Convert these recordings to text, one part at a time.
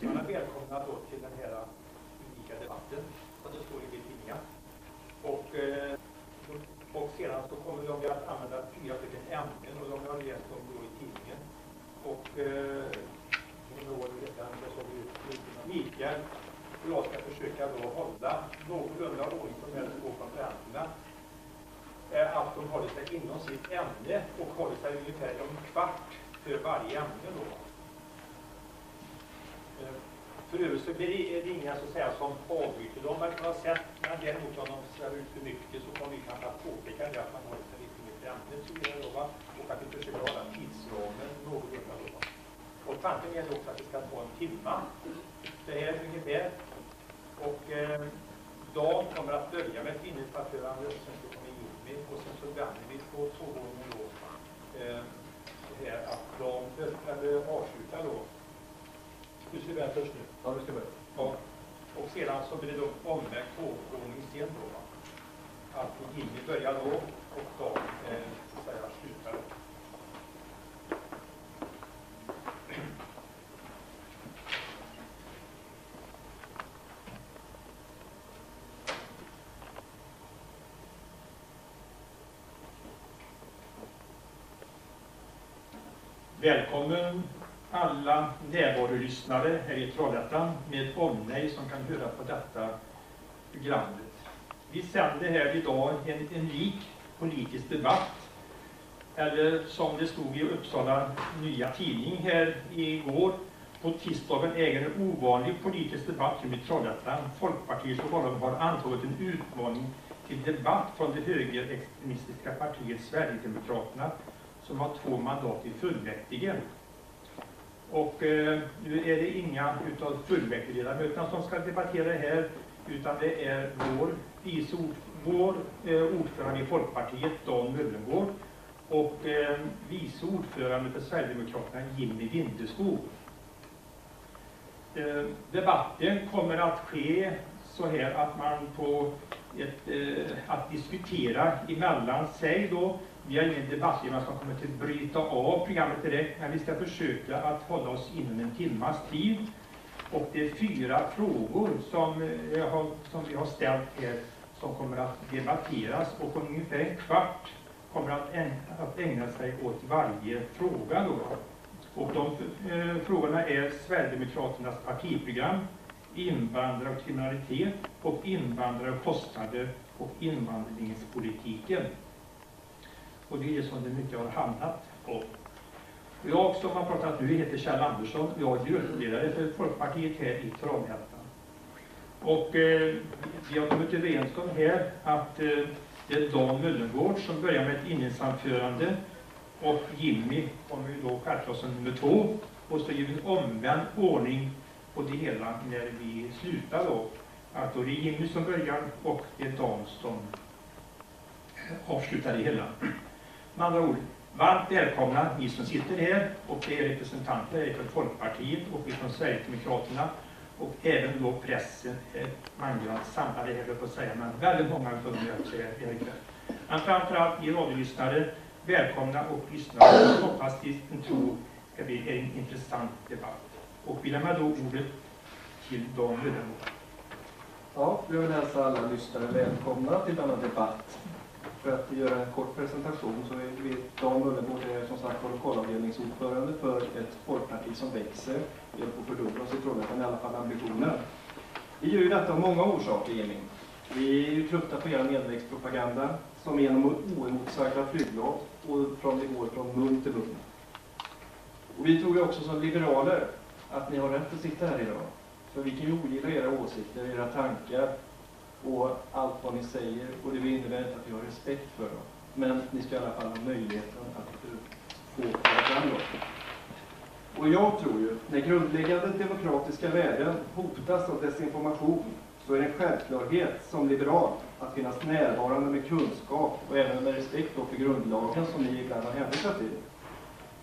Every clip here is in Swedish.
lyssnarna välkomna då till den här unika debatten, som det står i tidningen. Och, eh, och sedan så kommer de att använda fyra stycken ämnen och de har läst dem då i tidningen. Och eh, Mikael och jag ska försöka då hålla någorlunda ordning på de här två konferenserna. Eh, att de håller sig inom sitt ämne och håller sig ungefär en kvart för varje ämne då. Eh, för övrigt så blir det inga så att säga, som avbryter dem man har sett, men däremot om de svävar ut för mycket så kommer vi kanske att påpeka det att man har sig lite mer till ämnet då, och att vi försöker hålla tidsramen någorlunda. Då. Och tanken är också att det ska ta en timma, Det här ungefär. Och eh, dagen kommer att börja med ett inledningsanförande, sen så kommer Jimmy och sen så vänder vi på tågordningen då. Eh, här att dagen eller avslutar då du ska börja först nu? Ja, du ska börja. Ja. Och sedan så blir det då omvänd tågordning sen då. Va? Att Jimmy börjar då och då eh, så säga, slutar. Välkommen alla närvarolyssnare här i Trollhättan med omnejd som kan höra på detta programmet. Vi sänder här idag en unik politisk debatt, eller som det stod i Uppsala Nya Tidning här igår, på tisdagen äger en ovanlig politisk debatt rum i Trollhättan. Folkpartiet och Holland har antagit en utmaning till debatt från det högerextremistiska partiet Sverigedemokraterna som har två mandat i fullmäktige. Och eh, nu är det inga utav fullmäktigeledamöterna som ska debattera här, utan det är vår, vice vår eh, ordförande i Folkpartiet, Dan Möllengård, och eh, vice ordförande för Sverigedemokraterna, Jimmy Vindeskog. Eh, debatten kommer att ske så här att man på ett, eh, att diskutera emellan sig då vi har ingen debattgivare som kommer att bryta av programmet direkt, men vi ska försöka att hålla oss inom en timmas tid. Och det är fyra frågor som, eh, jag har, som vi har ställt här som kommer att debatteras och om ungefär en kvart kommer att, ägna, att ägna sig åt varje fråga. Då. Och de eh, frågorna är Sverigedemokraternas partiprogram, invandrare och kriminalitet och invandrare och kostnader och invandringspolitiken. Och det är det som det mycket har handlat om. Jag som har pratat nu heter Kjell Andersson. Jag är gruppledare för Folkpartiet här i Trollhättan. Och eh, vi har kommit överens om här att eh, det är Dan Möllengård som börjar med ett inledningsanförande och Jimmy kommer ju då självklart som nummer två. Och så ger vi en omvänd ordning på det hela när vi slutar då. Att då är det Jimmy som börjar och det är Dan som eh, avslutar det hela. Med andra ord, varmt välkomna ni som sitter här och det är representanter från Folkpartiet och från Sverigedemokraterna och även då pressen, eh, mangrant samlade här på att säga, men väldigt många av dem är också här ikväll. Men framförallt ni radiolyssnare, välkomna och lyssna. Jag hoppas ni tror ska bli en intressant debatt. Och vi lämnar då ordet till Dan Lönnroth. Ja, vi vill hälsa alla lyssnare välkomna till denna debatt. För att göra en kort presentation så är vi Dan Möllenborg är som sagt lokalavdelningsordförande för ett folkparti som växer. Vi håller på att fördubbla oss i Trollhättan, i alla fall ambitionen. Vi gör ju detta av många orsaker, Emil. Vi är ju trötta på er nedväxtpropaganda som genom oemotsagda flygblad och från det går från mun till mun. Och vi tror ju också som liberaler att ni har rätt att sitta här idag. För vi kan ju ogilla era åsikter, era tankar, och allt vad ni säger och det innebär inte att vi har respekt för dem. Men ni ska i alla fall ha möjligheten att få föra fram dem. Och jag tror ju, när grundläggande demokratiska värden hotas av desinformation så är det en självklarhet som liberal att finnas närvarande med kunskap och även med respekt för grundlagen som ni ibland har hänvisat till.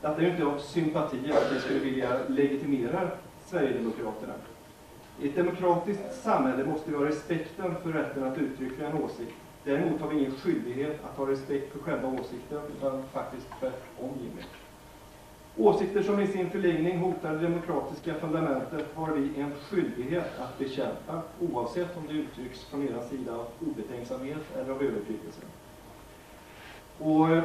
Detta är ju inte av sympati att ni skulle vilja legitimera Sverigedemokraterna. I ett demokratiskt samhälle måste vi ha respekten för rätten att uttrycka en åsikt. Däremot har vi ingen skyldighet att ha respekt för själva åsikten, utan faktiskt tvärtom, Jimmy. Åsikter som i sin förlängning hotar det demokratiska fundamentet har vi en skyldighet att bekämpa, oavsett om det uttrycks från er sida av obetänksamhet eller av övertygelse. Och eh,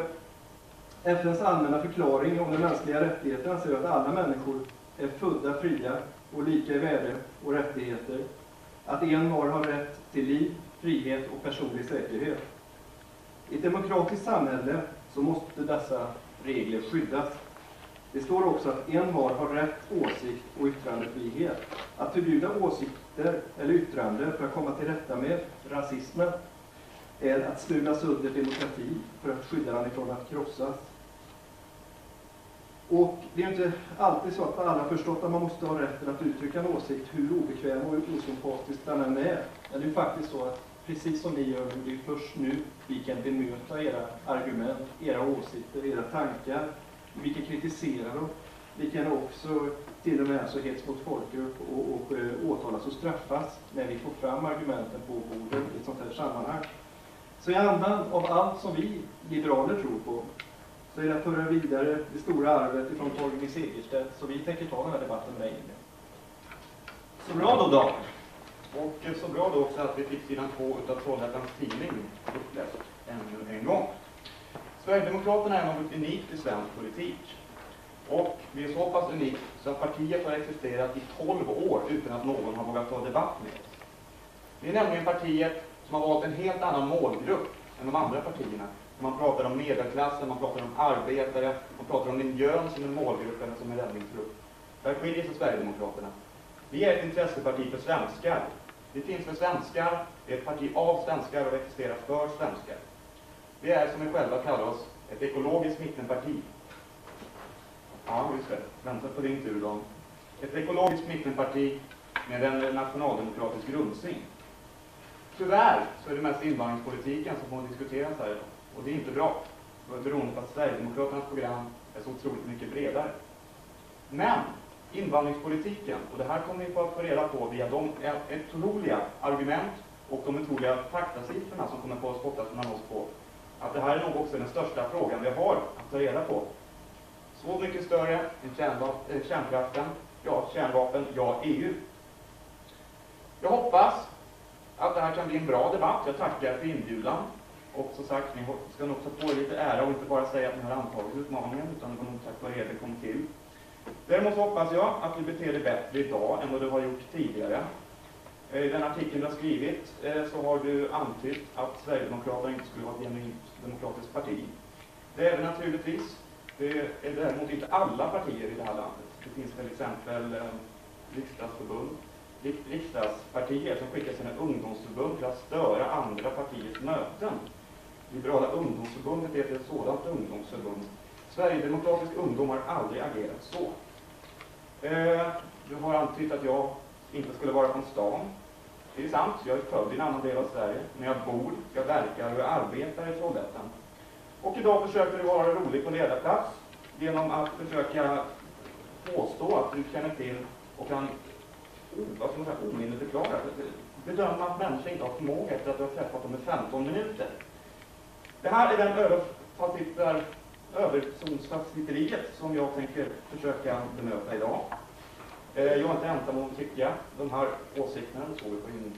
FNs allmänna förklaring om de mänskliga rättigheterna säger att alla människor är födda fria och lika i värde och rättigheter. Att envar har rätt till liv, frihet och personlig säkerhet. I ett demokratiskt samhälle så måste dessa regler skyddas. Det står också att envar har rätt åsikt och yttrandefrihet. Att förbjuda åsikter eller yttrande för att komma till rätta med rasismen är att smula sönder demokrati för att skydda den ifrån att krossas. Och det är inte alltid så att alla har förstått att man måste ha rätten att uttrycka en åsikt, hur obekväm och osympatisk den än är. Men det är faktiskt så att precis som ni gör nu, det är först nu vi kan bemöta era argument, era åsikter, era tankar. Vi kan kritisera dem. Vi kan också till och med alltså hets mot folkgrupp och, och, och eh, åtalas och straffas när vi får fram argumenten på bordet i ett sånt här sammanhang. Så i andan av allt som vi liberaler tror på så är det att föra vidare det stora arvet ifrån Torgny Segerstedt. Så vi tänker ta den här debatten med dig. Så bra då Dan. Och eh, så bra då också att vi fick sidan två utav Trollhättans Tidning uppläst ännu en gång. Sverigedemokraterna är något unikt i svensk politik. Och vi är så pass unikt så att partiet har existerat i 12 år utan att någon har vågat ta debatt med oss. Vi är nämligen partiet som har valt en helt annan målgrupp än de andra partierna. Man pratar om medelklassen, man pratar om arbetare, man pratar om miljön som en målgrupp eller som en räddningsgrupp. Där skiljer sig Sverigedemokraterna. Vi är ett intresseparti för svenskar. Vi finns för svenskar, vi är ett parti av svenskar och existerar för svenskar. Vi är, som vi själva kallar oss, ett ekologiskt mittenparti. Ja, just det. Vänta på din tur, då. Ett ekologiskt mittenparti med en nationaldemokratisk grundsyn. Tyvärr så är det mest invandringspolitiken som får diskuteras här idag. Och det är inte bra. Beroende på att Sverigedemokraternas program är så otroligt mycket bredare. Men invandringspolitiken, och det här kommer ni få att få reda på via de otroliga argument och de otroliga faktasiffrorna som kommer få spottas mellan oss på, att det här är nog också den största frågan vi har att ta reda på. Så mycket större än kärnkraften, ja kärnvapen, ja EU. Jag hoppas att det här kan bli en bra debatt. Jag tackar för inbjudan. Och som sagt, ni ska nog ta på er lite ära och inte bara säga att ni har antagit utmaningen, utan det var nog tack vare er det kom till. Däremot hoppas jag att du beter dig bättre idag än vad du har gjort tidigare. Eh, I den artikeln du har skrivit eh, så har du antytt att Sverigedemokraterna inte skulle vara ett genuint demokratiskt parti. Det är det naturligtvis. Det är däremot inte alla partier i det här landet. Det finns till exempel eh, riksdagsförbund, riksdagspartier som skickar sina ungdomsförbund för att störa andra partiers möten. Liberala ungdomsförbundet är ett sådant ungdomsförbund. Sverigedemokratisk ungdom har aldrig agerat så. Eh, du har antytt att jag inte skulle vara från stan. Det är sant, jag är född i en annan del av Sverige, men jag bor, jag verkar och jag arbetar i Trollhättan. Och idag försöker du vara rolig på ledarplats genom att försöka påstå att du känner till och kan vad ska man säga, omyndigförklara, bedöma att människor inte har förmåga efter att du har träffat dem i 15 minuter. Det här är den överfasittar, överzonsfasitteriet som jag tänker försöka bemöta idag. Eh, jag är inte ensam om att tycka de här åsikterna, det såg vi på in,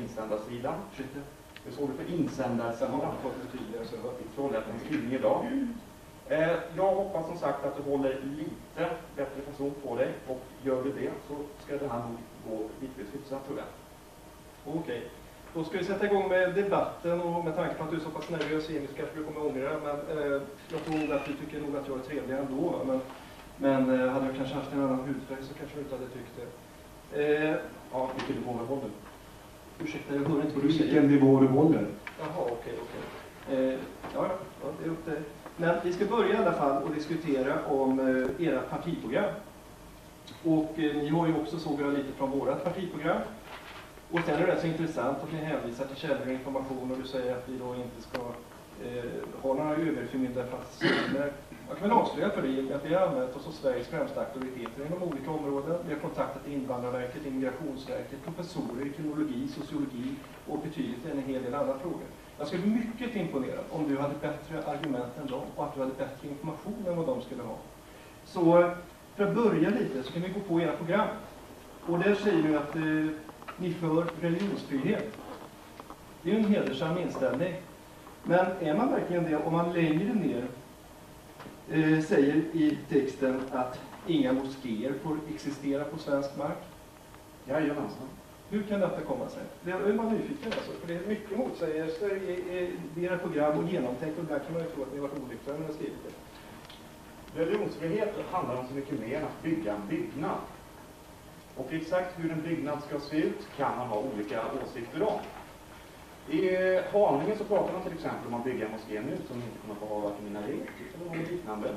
insändarsidan. Det såg vi på insändarsidan Trollhättans Tidning idag. Eh, jag hoppas som sagt att du håller lite bättre person på dig och gör du det så ska det här nog gå riktigt hyfsat tror jag. Okej. Okay. Då ska vi sätta igång med debatten och med tanke på att du är så pass nervös Emil så kanske du kommer ångra det. Men eh, jag tror nog att du tycker nog att jag är trevlig ändå. Men, men eh, hade jag kanske haft en annan hudfärg så kanske du inte hade tyckt det. Eh, ja, vilken nivå du håller. Ursäkta, jag hör inte vad du säger. Vilken nivå du håller. Jaha, okej, okay, okej. Okay. Eh, ja, ja, det är upp till dig. Men vi ska börja i alla fall och diskutera om eh, era partiprogram. Och eh, ni har ju också såg jag lite från vårat partiprogram. Och sen är det så intressant att ni hänvisar till källor och information och du säger att vi då inte ska eh, ha några överförmyndarfasoner. Jag kan väl avslöja för dig att vi har använt oss som Sveriges främsta auktoriteter inom olika områden. Vi har kontaktat Invandrarverket, Immigrationsverket, professorer i kriminologi, sociologi och betydligt en hel del andra frågor. Jag skulle bli mycket imponerad om du hade bättre argument än dem och att du hade bättre information än vad de skulle ha. Så för att börja lite så kan vi gå på era program. Och där säger du att eh, ni för religionsfrihet. Det är ju en hedersam inställning. Men är man verkligen det om man längre ner eh, säger i texten att inga moskéer får existera på svensk mark? Jajamensan. Hur kan detta komma sig? Det är man nyfiken alltså, för det är mycket motsägelser i, i, i era program och genomtänkt och ibland kan man ju tro att ni har varit olyckliga när ni har skrivit det. Religionsfrihet handlar om så mycket mer än att bygga en byggnad. Och exakt hur en byggnad ska se ut kan man ha olika åsikter om. I eh, Haninge så pratar man till exempel om att bygga en moské nu som inte kommer att få ha varken minaret eller något liknande.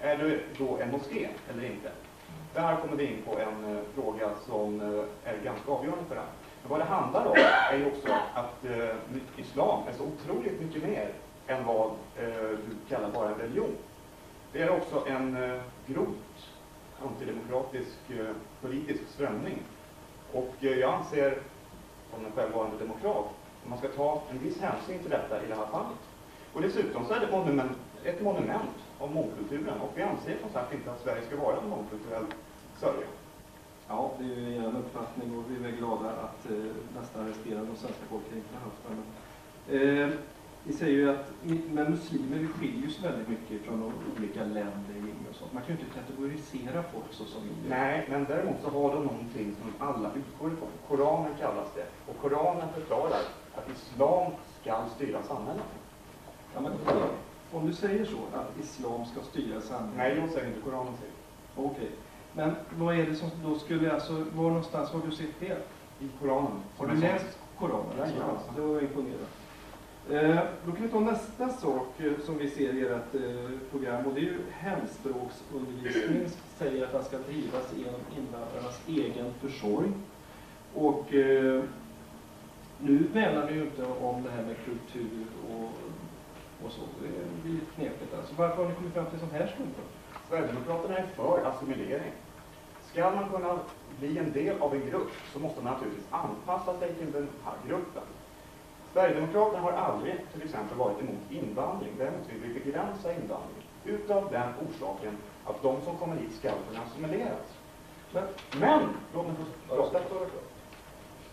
Är det då en moské eller inte? Där kommer vi in på en eh, fråga som eh, är ganska avgörande för det. Men vad det handlar om är ju också att eh, islam är så otroligt mycket mer än vad eh, du kallar bara en religion. Det är också en eh, grovt antidemokratisk eh, politisk strömning. Och eh, jag anser, som en självvarande demokrat, att man ska ta en viss hänsyn till detta i det här fallet. Och dessutom så är det ett monument, ett monument av mångkulturen och vi anser som sagt inte att Sverige ska vara en mångkulturell sörja. Ja, det är ju er uppfattning och vi är glada att eh, nästan resterande av svenska folket inte har haft den. Eh, vi säger ju att men muslimer vi skiljer så väldigt mycket från de olika länder och sånt. Man kan ju inte kategorisera folk så som vi gör. Nej, men däremot så har de någonting som alla utgår ifrån. Koranen kallas det. Och Koranen förklarar att islam ska styra samhället. Ja, men. Om du säger så, att islam ska styra samhället. Nej, jag säger inte Koranen säger. Okej. Men vad är det som då skulle, alltså, var någonstans har du sett det? I Koranen. Har du läst Koranen? Jajamensan. det var jag imponerad. Eh, då kan vi ta nästa sak eh, som vi ser i ert eh, program och det är ju hemspråksundervisning säger att den ska drivas genom invandrarnas egen försorg. Och eh, nu värnar ni ju inte om det här med kultur och, och så. Det blir lite knepigt alltså. Varför har ni kommit fram till en sån här ståndpunkt? Sverigedemokraterna är för assimilering. Ska man kunna bli en del av en grupp så måste man naturligtvis anpassa sig till den här gruppen. Sverigedemokraterna har aldrig till exempel varit emot invandring. Däremot vill vi begränsa invandring. Utav den orsaken att de som kommer hit ska kunna assimileras. Men, men låt mig få prata.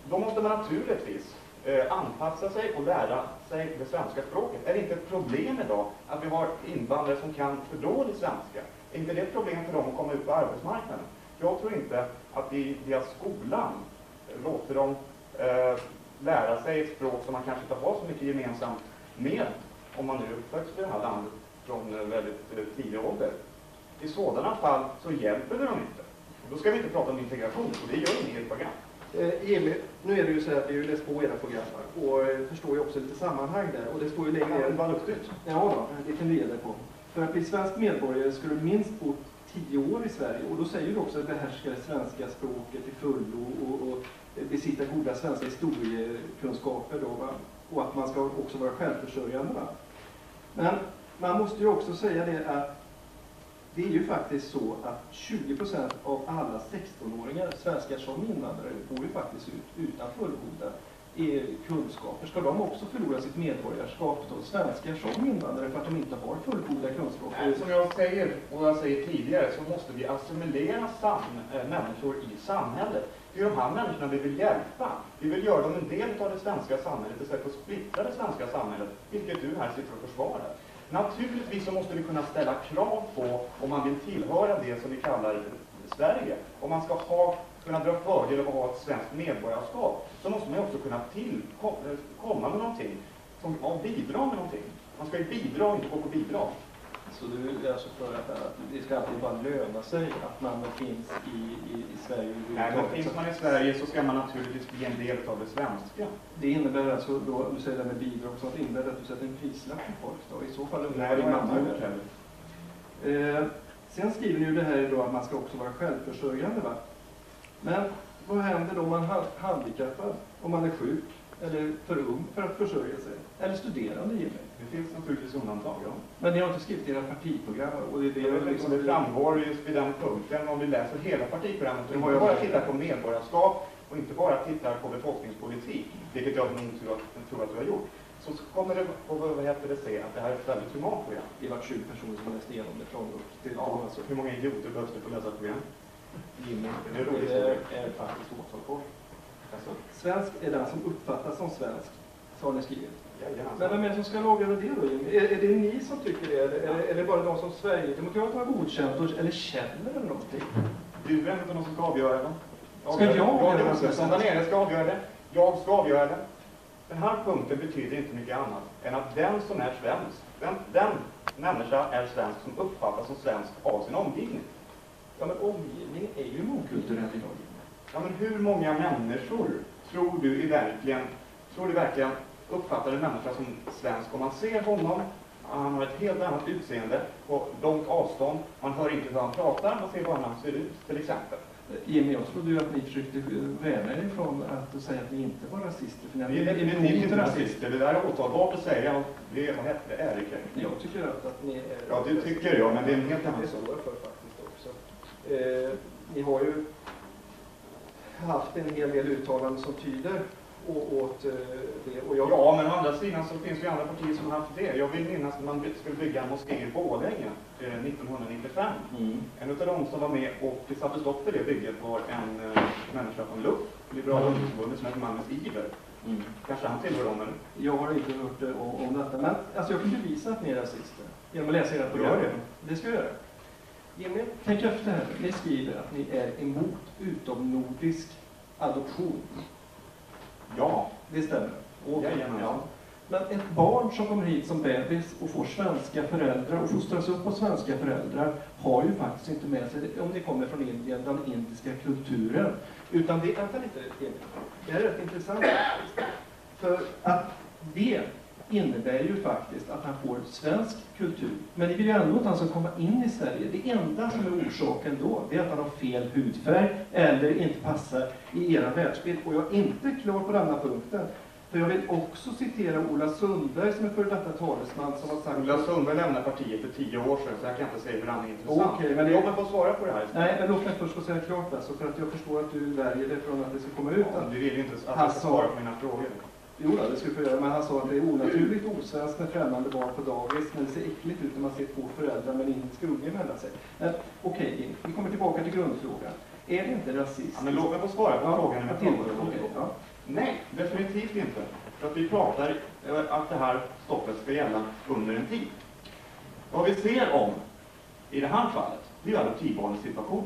Då måste man naturligtvis eh, anpassa sig och lära sig det svenska språket. Är det inte ett problem idag att vi har invandrare som kan för dålig svenska? Är inte det ett problem för dem att komma ut på arbetsmarknaden? Jag tror inte att vi via skolan låter dem eh, lära sig ett språk som man kanske inte har så mycket gemensamt med om man nu uppväxt i det här landet från eh, väldigt eh, tidig ålder. I sådana fall så hjälper det dem inte. Och då ska vi inte prata om integration, och det gör ni i ert program. Eh, Emil, nu är det ju så att vi har läst på era program och eh, förstår ju också lite sammanhang där. Och det står ju längre ner. Vad duktigt. Ja, då, det kan vi ge dig på. För att bli svensk medborgare ska du minst bo tio år i Sverige. Och då säger du också att behärska det svenska språket till fullo och, och besitta goda svenska historiekunskaper. Då, va? Och att man ska också vara självförsörjande. Va? Men man måste ju också säga det att det är ju faktiskt så att 20% av alla 16-åringar, svenskar som invandrare, bor ju faktiskt ut utan fullgoda eh, kunskaper. Ska de också förlora sitt medborgarskap då? Svenskar som invandrare för att de inte har fullgoda kunskaper? Nej, Som jag säger, och jag säger tidigare, så måste vi assimilera sam eh, människor i samhället. Det är de här människorna vi vill hjälpa. Vi vill göra dem en del av det svenska samhället istället för att splittra det svenska samhället, vilket du här sitter och försvarar. Naturligtvis så måste vi kunna ställa krav på om man vill tillhöra det som vi kallar Sverige. Om man ska ha, kunna dra fördel av att ha ett svenskt medborgarskap så måste man ju också kunna tillkomma eh, med någonting, som, och bidra med någonting. Man ska ju bidra och inte gå på bidrag. Så du är alltså för att, det ska alltid bara löna sig att man finns i, i, i Sverige? Nej, men finns man i Sverige så ska man naturligtvis bli en del av det svenska. Det innebär alltså, då, om du säger det med bidrag och sånt, innebär det att du sätter en prislapp på folk då? I så fall undrar jag det vad din. Eh, sen skriver ni ju det här idag att man ska också vara självförsörjande. Va? Men vad händer då om man är handikappad, om man är sjuk eller för ung för att försörja sig? Eller studerande Jimmy? Det finns naturligtvis undantag, ja. Men ni har inte skrivit era partiprogram och det är det Jag vet inte om det framgår just vid den punkten om vi läser hela partiprogrammet Det har jag bara tittar på medborgarskap och inte bara tittar på befolkningspolitik, vilket jag tror att, du har gjort, så kommer det att vad heter det, se att det här är ett väldigt humant program. Det var 20 personer som läste igenom det från upp till Ja, alltså, hur många idioter behövs det för att läsa ett program? Jimmy. Det är Det är faktiskt åtalbart. Alltså, Svensk är den som uppfattas som svensk, har ni skrivit. Men vem är det som ska avgöra det då Jimmy? Är, är det ni som tycker det? Eller är, är det bara de som Sverigedemokraterna har godkänt eller känner eller någonting? Du är av de som ska avgöra det. Ska jag avgöra det? Josefsson där nere ska avgöra det. Jag ska avgöra det. Den här punkten betyder inte mycket annat än att den som är svensk, den, den människa är svensk som uppfattas som svensk av sin omgivning. Ja men omgivningen är ju mångkulturell idag. Ja, men hur många människor tror du i verkligen, tror du verkligen uppfattar en människa som svensk om man ser honom, han har ett helt annat utseende på långt avstånd, man hör inte hur han pratar, man ser bara hur han ser ut till exempel. Jimmy, jag trodde ju att ni försökte värna er ifrån att säga att ni inte var rasister. För ni Vi är definitivt inte rasister, det där är åtalbart att säga. Det är, ärekränkning. Jag tycker att, att ni är... Ja, det tycker jag, men det är en helt annan sak. för faktiskt också. Eh, ni har ju haft en hel del uttalanden som tyder åt eh, det. Och jag, Ja, men å andra sidan så finns det ju andra partier som har haft det. Jag vill minnas att man skulle bygga en moské i Borlänge eh, 1995. Mm. En av de som var med och satte stopp för det bygget var en eh, människa från LUF, Liberala Mm. ungdomsförbundet, som heter Magnus Iver. Mm. Kanske han tillhör dem, eller? Jag har inte hört eh, om, om detta, men alltså jag kan bevisa att ni är rasister genom att läsa era program. Gör det. Det ska jag göra. Jimmy, tänk efter här. Ni skriver att ni är emot utomnordisk adoption. Ja. Det stämmer. Och, ja. Men ett barn som kommer hit som bebis och får svenska föräldrar och fostras upp av svenska föräldrar har ju faktiskt inte med sig, om det kommer från Indien, den indiska kulturen. Utan det, vänta lite. Det är rätt intressant. För att det innebär ju faktiskt att han får svensk kultur. Men ni vill ju ändå inte att han ska komma in i Sverige. Det enda som är orsaken då, det är att han har fel hudfärg eller inte passar i era världsbild. Och jag är inte klar på denna punkten. För jag vill också citera Ola Sundberg som är före detta talesman som har sagt... Ola Sundberg lämnade partiet för tio år sedan, så jag kan inte säga hur han är intressant. Okej, men det- Låt mig få svara på det här. Nej, men låt mig först få säga klart alltså, för att jag förstår att du värjer dig från att det ska komma ut. Ja, Att, Du vill ju inte att jag ska svara på mina frågor. Jo, då, det du få göra, men han sa att det är onaturligt osvenskt med främmande barn på dagis, men det ser äckligt ut när man ser två föräldrar med en indisk unge mellan sig. Men okej, Jim, vi kommer tillbaka till grundfrågan. Är det inte? Ja, men låt mig få svara på frågan om jag får. Okej, ja. Nej, definitivt inte. För att vi pratar eh, att det här stoppet ska gälla under en tid. Vad vi ser om i det här fallet, det är adoptivbarnens situation.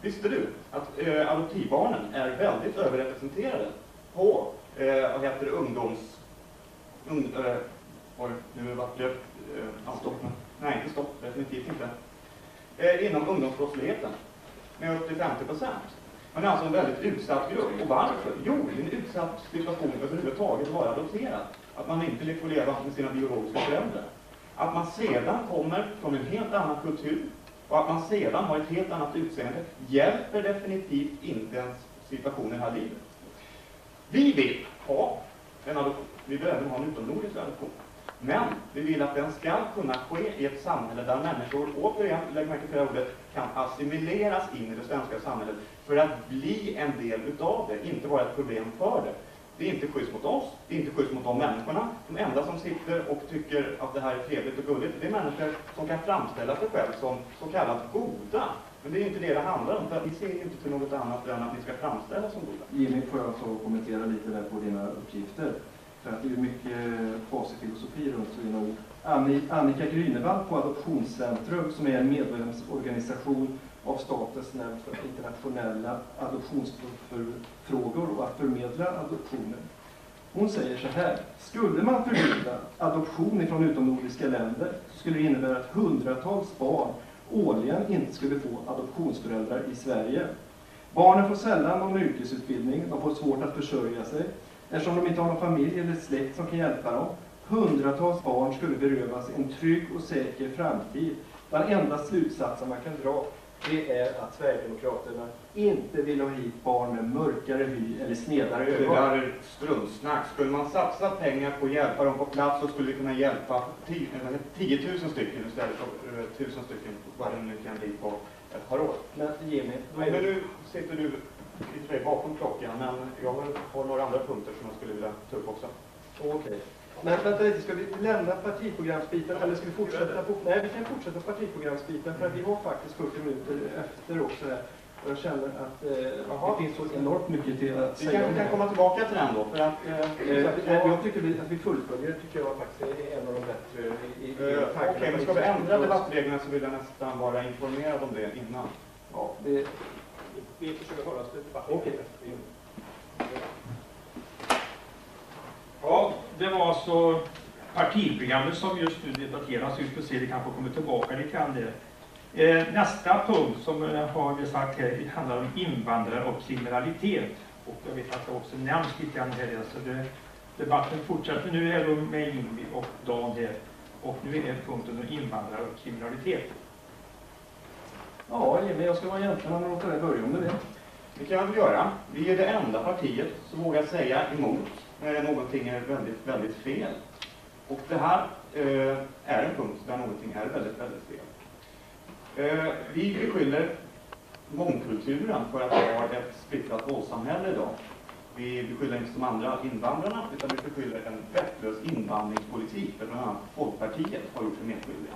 Visste du att eh, adoptivbarnen är väldigt överrepresenterade på, eh, vad heter det, ungdoms... Ung, eh, oj, nu vart det... Eh, stopp. Nej, inte stopp, definitivt inte. Eh, inom ungdomsbrottsligheten med upp till 50 procent. Man är alltså en väldigt utsatt grupp. Och varför? Jo, det är en utsatt situation överhuvudtaget att vara adopterad. Att man inte får leva med sina biologiska föräldrar. Att man sedan kommer från en helt annan kultur och att man sedan har ett helt annat utseende hjälper definitivt inte ens situationen här livet. Vi vill ha en adoption. Vi vill även ha en utomnordisk adoption. Men vi vill att den ska kunna ske i ett samhälle där människor, återigen, lägg märke till det ordet, kan assimileras in i det svenska samhället för att bli en del utav det, inte vara ett problem för det. Det är inte schysst mot oss, det är inte schysst mot de människorna. De enda som sitter och tycker att det här är trevligt och gulligt, det är människor som kan framställa sig själv som så kallat goda. Men det är ju inte det det handlar om, för att ni ser ju inte till något annat än att ni ska framställas som goda. Jimmy, får jag få kommentera lite där på dina uppgifter? För att det är ju mycket kvasifilosofi runt dina ord. Annika Grünewald på Adoptionscentrum, som är en medlemsorganisation av Statens nämnd för internationella adoptionsfrågor och att förmedla adoptioner. Hon säger så här. Skulle man förbjuda adoption ifrån utomnordiska länder så skulle det innebära att hundratals barn årligen inte skulle få adoptionsföräldrar i Sverige. Barnen får sällan någon yrkesutbildning, de får svårt att försörja sig eftersom de inte har någon familj eller släkt som kan hjälpa dem. Hundratals barn skulle berövas en trygg och säker framtid. Den enda slutsatsen man kan dra det är att Sverigedemokraterna inte vill ha hit barn med mörkare hy eller snedare Det ögon. där är struntsnack. Skulle man satsa pengar på att hjälpa dem på plats så skulle vi kunna hjälpa 10 10 000 stycken istället för eh, 1000 stycken, vad det nu kan bli på ett par år. Men Jimmy, då Nej, är men det... nu sitter du i bakom klockan, men jag har några andra punkter som jag skulle vilja ta upp också. Okej. Men vänta lite, ska vi lämna partiprogramsbiten eller ska vi fortsätta? På, nej, vi kan fortsätta partiprogramsbiten för att vi har faktiskt 40 minuter efter också här. Och jag känner att eh, det finns så enormt mycket till att Vi säga. kanske om kan komma tillbaka till den då, för att... Eh, Eh, att- jag tycker vi- att vi fullföljer det tycker jag faktiskt är en av de bättre i, i, i Eh. Okej, men ska vi ändra debattreglerna så vill jag nästan vara informerad om det innan. Ja, det, Vi försöker hålla oss till debatten. Okej. Ja, det var alltså partiprogrammet som just nu debatteras. Vi får se, det kanske kommer tillbaka lite grann där. Eh, nästa punkt som eh, har vi sagt här det handlar om invandrare och kriminalitet. Och jag vet att det också nämns lite grann här. Så det, debatten fortsätter nu här med Ingrid och Dan här. Och nu är punkten om invandrare och kriminalitet. ja, Jimmy, jag ska vara gentleman och låta dig börja om du vill. Det kan jag väl göra. Vi är det enda partiet som vågar säga emot när någonting är väldigt, väldigt fel. Och det här eh, är en punkt där någonting är väldigt, väldigt fel. Eh, vi beskyller mångkulturen för att vi har ett splittrat våldssamhälle idag. Vi beskyller inte de andra invandrarna, utan vi beskyller en vettlös invandringspolitik där bland annat Folkpartiet har gjort sig medskyldiga.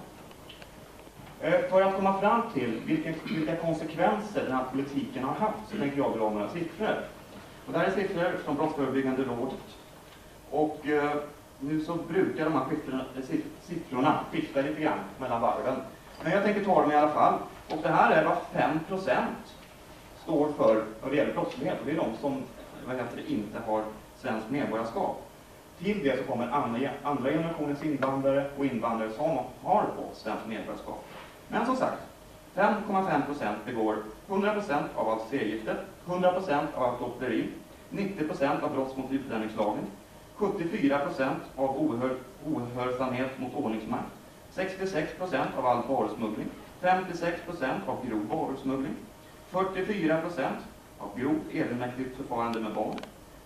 Eh, för att komma fram till vilka, vilka konsekvenser den här politiken har haft så tänker jag dra några siffror. Och det här är siffror från Brottsförebyggande rådet. Och eh, nu så brukar de här siffrorna, siffrorna skifta lite grann mellan varven. Men jag tänker ta dem i alla fall. Och det här är vad 5% står för vad det gäller brottslighet. Och det är de som vad heter det, inte har svenskt medborgarskap. Till det så kommer andra, andra generationens invandrare och invandrare som har fått svenskt medborgarskap. Men som sagt, 5,5% begår 100% av allt seriegiftet 100% av allt koppleri, 90 procent av brott mot utlänningslagen, 74% av ohör, ohörsamhet mot ordningsmakt, 66% av all varusmuggling, 56% av grov varusmuggling, 44% av grovt egenmäktigt förfarande med barn,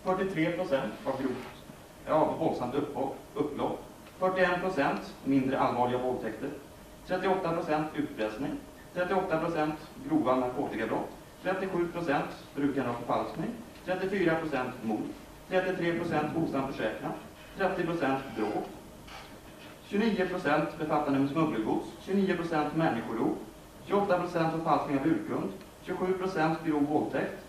43% av grovt ja, våldsamt upplopp, upplopp, 41 procent mindre allvarliga våldtäkter, 38% utpressning, 38% grova narkotikabrott, 37 procent brukande av förfalskning, 34 procent mord, 33 procent osann försäkran, 30 procent dråp, 29 procent befattande med smuggelgods, 29 procent människorov, 28 procent förfalskning av urkund, 27 procent grov våldtäkt,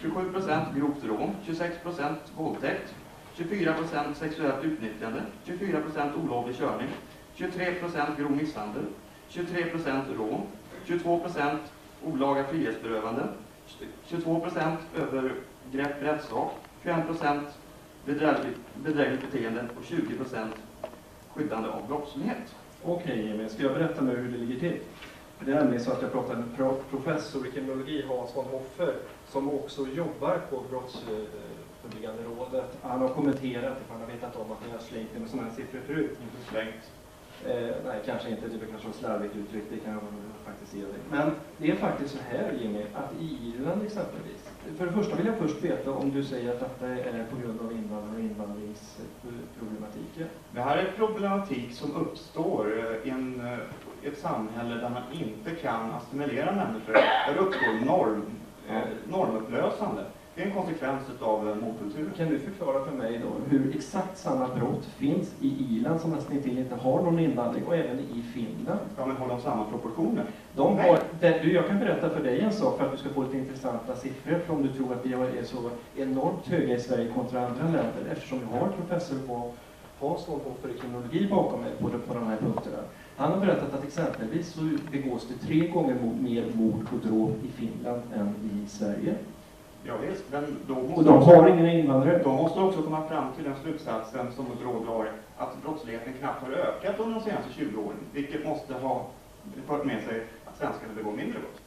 27 procent grovt rån, 26 procent våldtäkt, 24 procent sexuellt utnyttjande, 24 procent olovlig körning, 23 procent grov misshandel, 23 procent rån, 22 procent olaga frihetsberövande, 22 procent övergrepp i rättssak, 21 procent bedrägligt, bedrägligt beteende och 20 procent skyddande av brottslighet. Okej Jimmy, ska jag berätta nu hur det ligger till? Det är nämligen så att jag pratade med professor i kriminologi, Hans von Hoffer, som också jobbar på Brottsförebyggande rådet. Han har kommenterat ifall han har vetat om att ni har slängt med sådana här siffror förut. Inte slängt. Eh, nej, kanske inte. Det kanske var slarvigt uttryckt, det kan jag faktiskt ge dig. Men det är faktiskt så här Jimmy, att i Irland exempelvis. För det första vill jag först veta om du säger att detta är på grund av invandrar och invandringsproblematiken. Det här är problematik som uppstår eh, i en, eh, ett samhälle där man inte kan assimilera människor. Där det uppstår norm, eh, normupplösande. Det är en konsekvens av eh, mångkulturen. Kan du förklara för mig då hur exakt samma brott finns i Irland som nästan inte, inte har någon invandring och även i Finland? Ja, men har de samma proportioner? De har, där, du, jag kan berätta för dig en sak för att du ska få lite intressanta siffror för om du tror att vi är så enormt höga i Sverige kontra andra länder eftersom vi har professor på Hans von Hoffer i kriminologi bakom mig på, de- på de här punkterna. Han har berättat att exempelvis så begås det tre gånger mer mord och dråp i Finland än i Sverige. Ja, visst, men då Och måste, de har inga invandrare. de måste också komma fram till den slutsatsen som Brå drar, att brottsligheten knappt har ökat under de senaste 20 åren, vilket måste ha fört med sig att svenskarna begår mindre brott.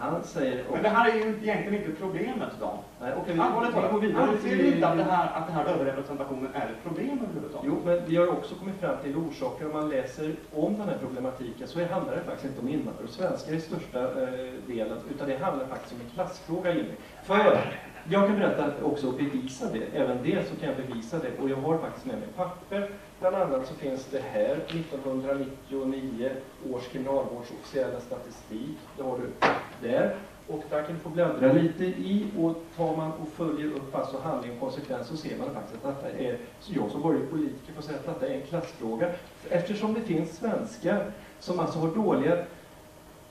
Han säger Men det här är ju egentligen inte problemet, Dan. Nej, okej, vi, Allvarligt vi talat, vidare anser du inte att, det här, att den här överrepresentationen är ett problem överhuvudtaget? Jo, men vi har också kommit fram till orsaker. Om man läser om den här problematiken så handlar det faktiskt inte om invandrare och svenskar i största eh, delen, utan det handlar faktiskt om en klassfråga, Jimmy. För jag kan berätta också och bevisa det. Även det så kan jag bevisa det. Och jag har faktiskt med mig papper. Bland annat så finns det här 1999 års kriminalvårds officiella statistik. Det har du där. Och där kan du få bläddra lite i och tar man och följer upp alltså handling och konsekvens så ser man faktiskt att detta är, så jag som borgerlig politiker får säga att detta är en klassfråga. Eftersom det finns svenskar som alltså har dåliga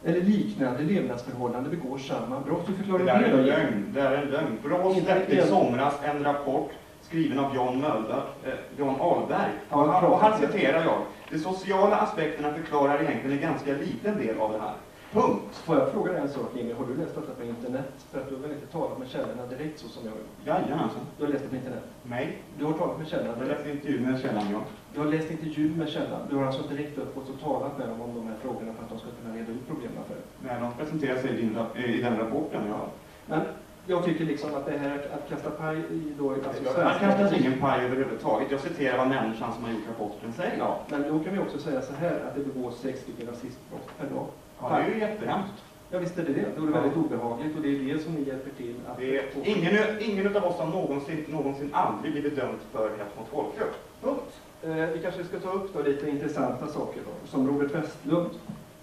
eller liknande levnadsförhållanden begår samma brott. Hur Det förklarar där du är det en då? lögn. Det där är en lögn. Brå släppte i somras en rapport skriven av John Mölder, eh, John Ahlberg. Och, han, och det. citerar jag. De sociala aspekterna förklarar egentligen en ganska liten del av det här. Punkt. Får jag fråga dig en sak Ingrid? Har du läst detta på internet? För att du har väl inte talat med källorna direkt så som jag har gjort? Jajamensan. Du har läst det på internet? Nej. Du har talat med källorna Jag direkt? läste intervju med källan, ja. Du har läst intervju med källan? Du har alltså direkt uppåt och talat med dem om de här frågorna för att de ska kunna reda ut problemen för dig? När de presenterar sig i, din, i den rapporten, ja. Men jag tycker liksom att det här att kasta paj i då... Alltså Här svenska- kastas ingen paj överhuvudtaget. Jag citerar vad människan som har gjort rapporten säger. Ja, men då kan vi också säga så här att det begås sex stycken rasistbrott per dag. Ja, det är ju jättehemskt. Ja visst är det det. Det väldigt obehagligt och det är det som ni hjälper till att... Det är, ingen, ingen av oss har någonsin, någonsin aldrig blivit dömd för hets mot folkgrupp. Punkt. Eh, vi kanske ska ta upp då lite intressanta saker då. Som Robert Westlund,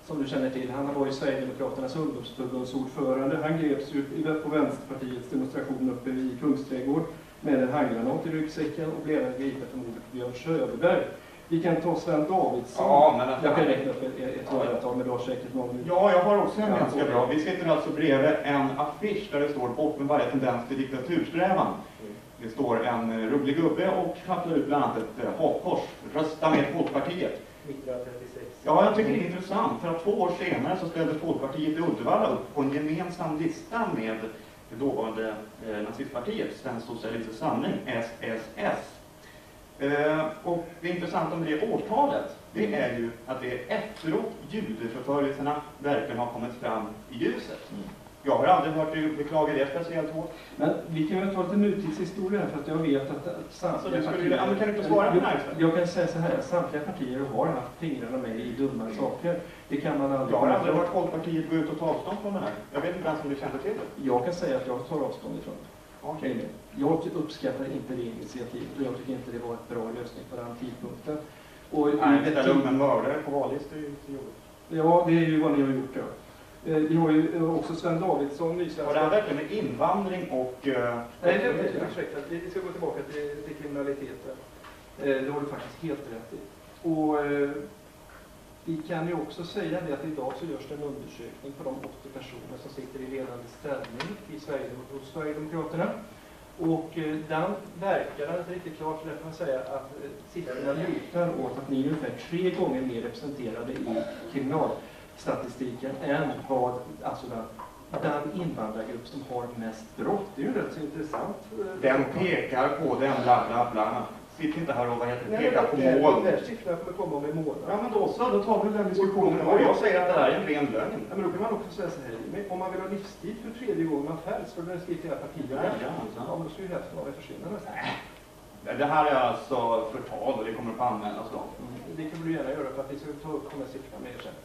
som du känner till. Han var ju Sverigedemokraternas ungdomsförbundsordförande. Han greps ju i- på Vänsterpartiets demonstration uppe i Kungsträdgård med en handgranat i ryggsäcken och blev gripen för mordet på Björn Söderberg. Vi kan ta Sven Davidsson. Ja, men Jag kan räkna upp ett, ett hundratal, men du har säkert någon Ja, jag har också en Ja, ganska bra. Vi sitter alltså bredvid en affisch där det står bort med varje tendens till diktatursträvan. Det står en eh, rolig gubbe och kapplar ut bland annat ett eh, hakkors. Rösta med Folkpartiet. 1936. Ja, jag tycker det är intressant. För att två år senare så ställde Folkpartiet i Uddevalla upp på en gemensam lista med det dåvarande eh, nazistpartiet, Svensk Socialistisk Samling, SSS. Eh, och det intressanta med det årtalet, det är ju att det är efteråt judeförföljelserna verkligen har kommit fram i ljuset. Jag har aldrig hört dig beklaga det speciellt hårt. Men vi kan väl ta lite nutidshistoria här för att jag vet att Så samtliga du skulle- ja, men kan du inte svara på här istället? Jag kan säga så här, samtliga partier har haft fingrarna med i dumma saker. Det kan man aldrig Jag har aldrig hört Folkpartiet gå ut och ta avstånd från det här. Jag vet inte ens om du kände till det. Jag kan säga att jag tar avstånd ifrån det. Okej. Jag uppskattar inte det initiativet och jag tycker inte det var ett bra lösning på den tidpunkten. Och Nej, ställa upp en mördare på vallistor är ju inte jobbigt. Ja, det är ju vad ni har gjort. Ja. Eh, Vi har ju eh, också Sven Davidsson, Har det här verkligen med invandring och... eh, Nej, det ursäkta. Vi ska gå tillbaka till, till kriminaliteten. Det har du faktiskt helt rätt i. Och vi kan ju också säga det att idag så görs det en undersökning på de 80 personer som sitter i ledande ställning i Sverigedem- hos Sverigedemokraterna. Och den verkar är inte riktigt klart, så kan man säga att siffrorna lutar åt att ni är ungefär tre gånger mer representerade i kriminalstatistiken än vad, alltså den, den invandrargrupp som har mest brott. Det är ju rätt så intressant. Den pekar på den, bla bla bla. Sitt inte här och vad heter det, men på mål. De här siffrorna kommer komma om en månad. Ja men då så, då tar vi den diskussionen. Och jag säger att det här är en ren lögn. Ja, men då kan man också säga så här, om man vill ha livstid för tredje gången man fälls för det skrivit i era partier. Jajamensan. Ja, men då ska ju hälften av er försvinna nästan. Det här är alltså förtal och det kommer att användas då. Mm, Det kan du gärna göra för att vi ska ta upp de här siffrorna med er sen.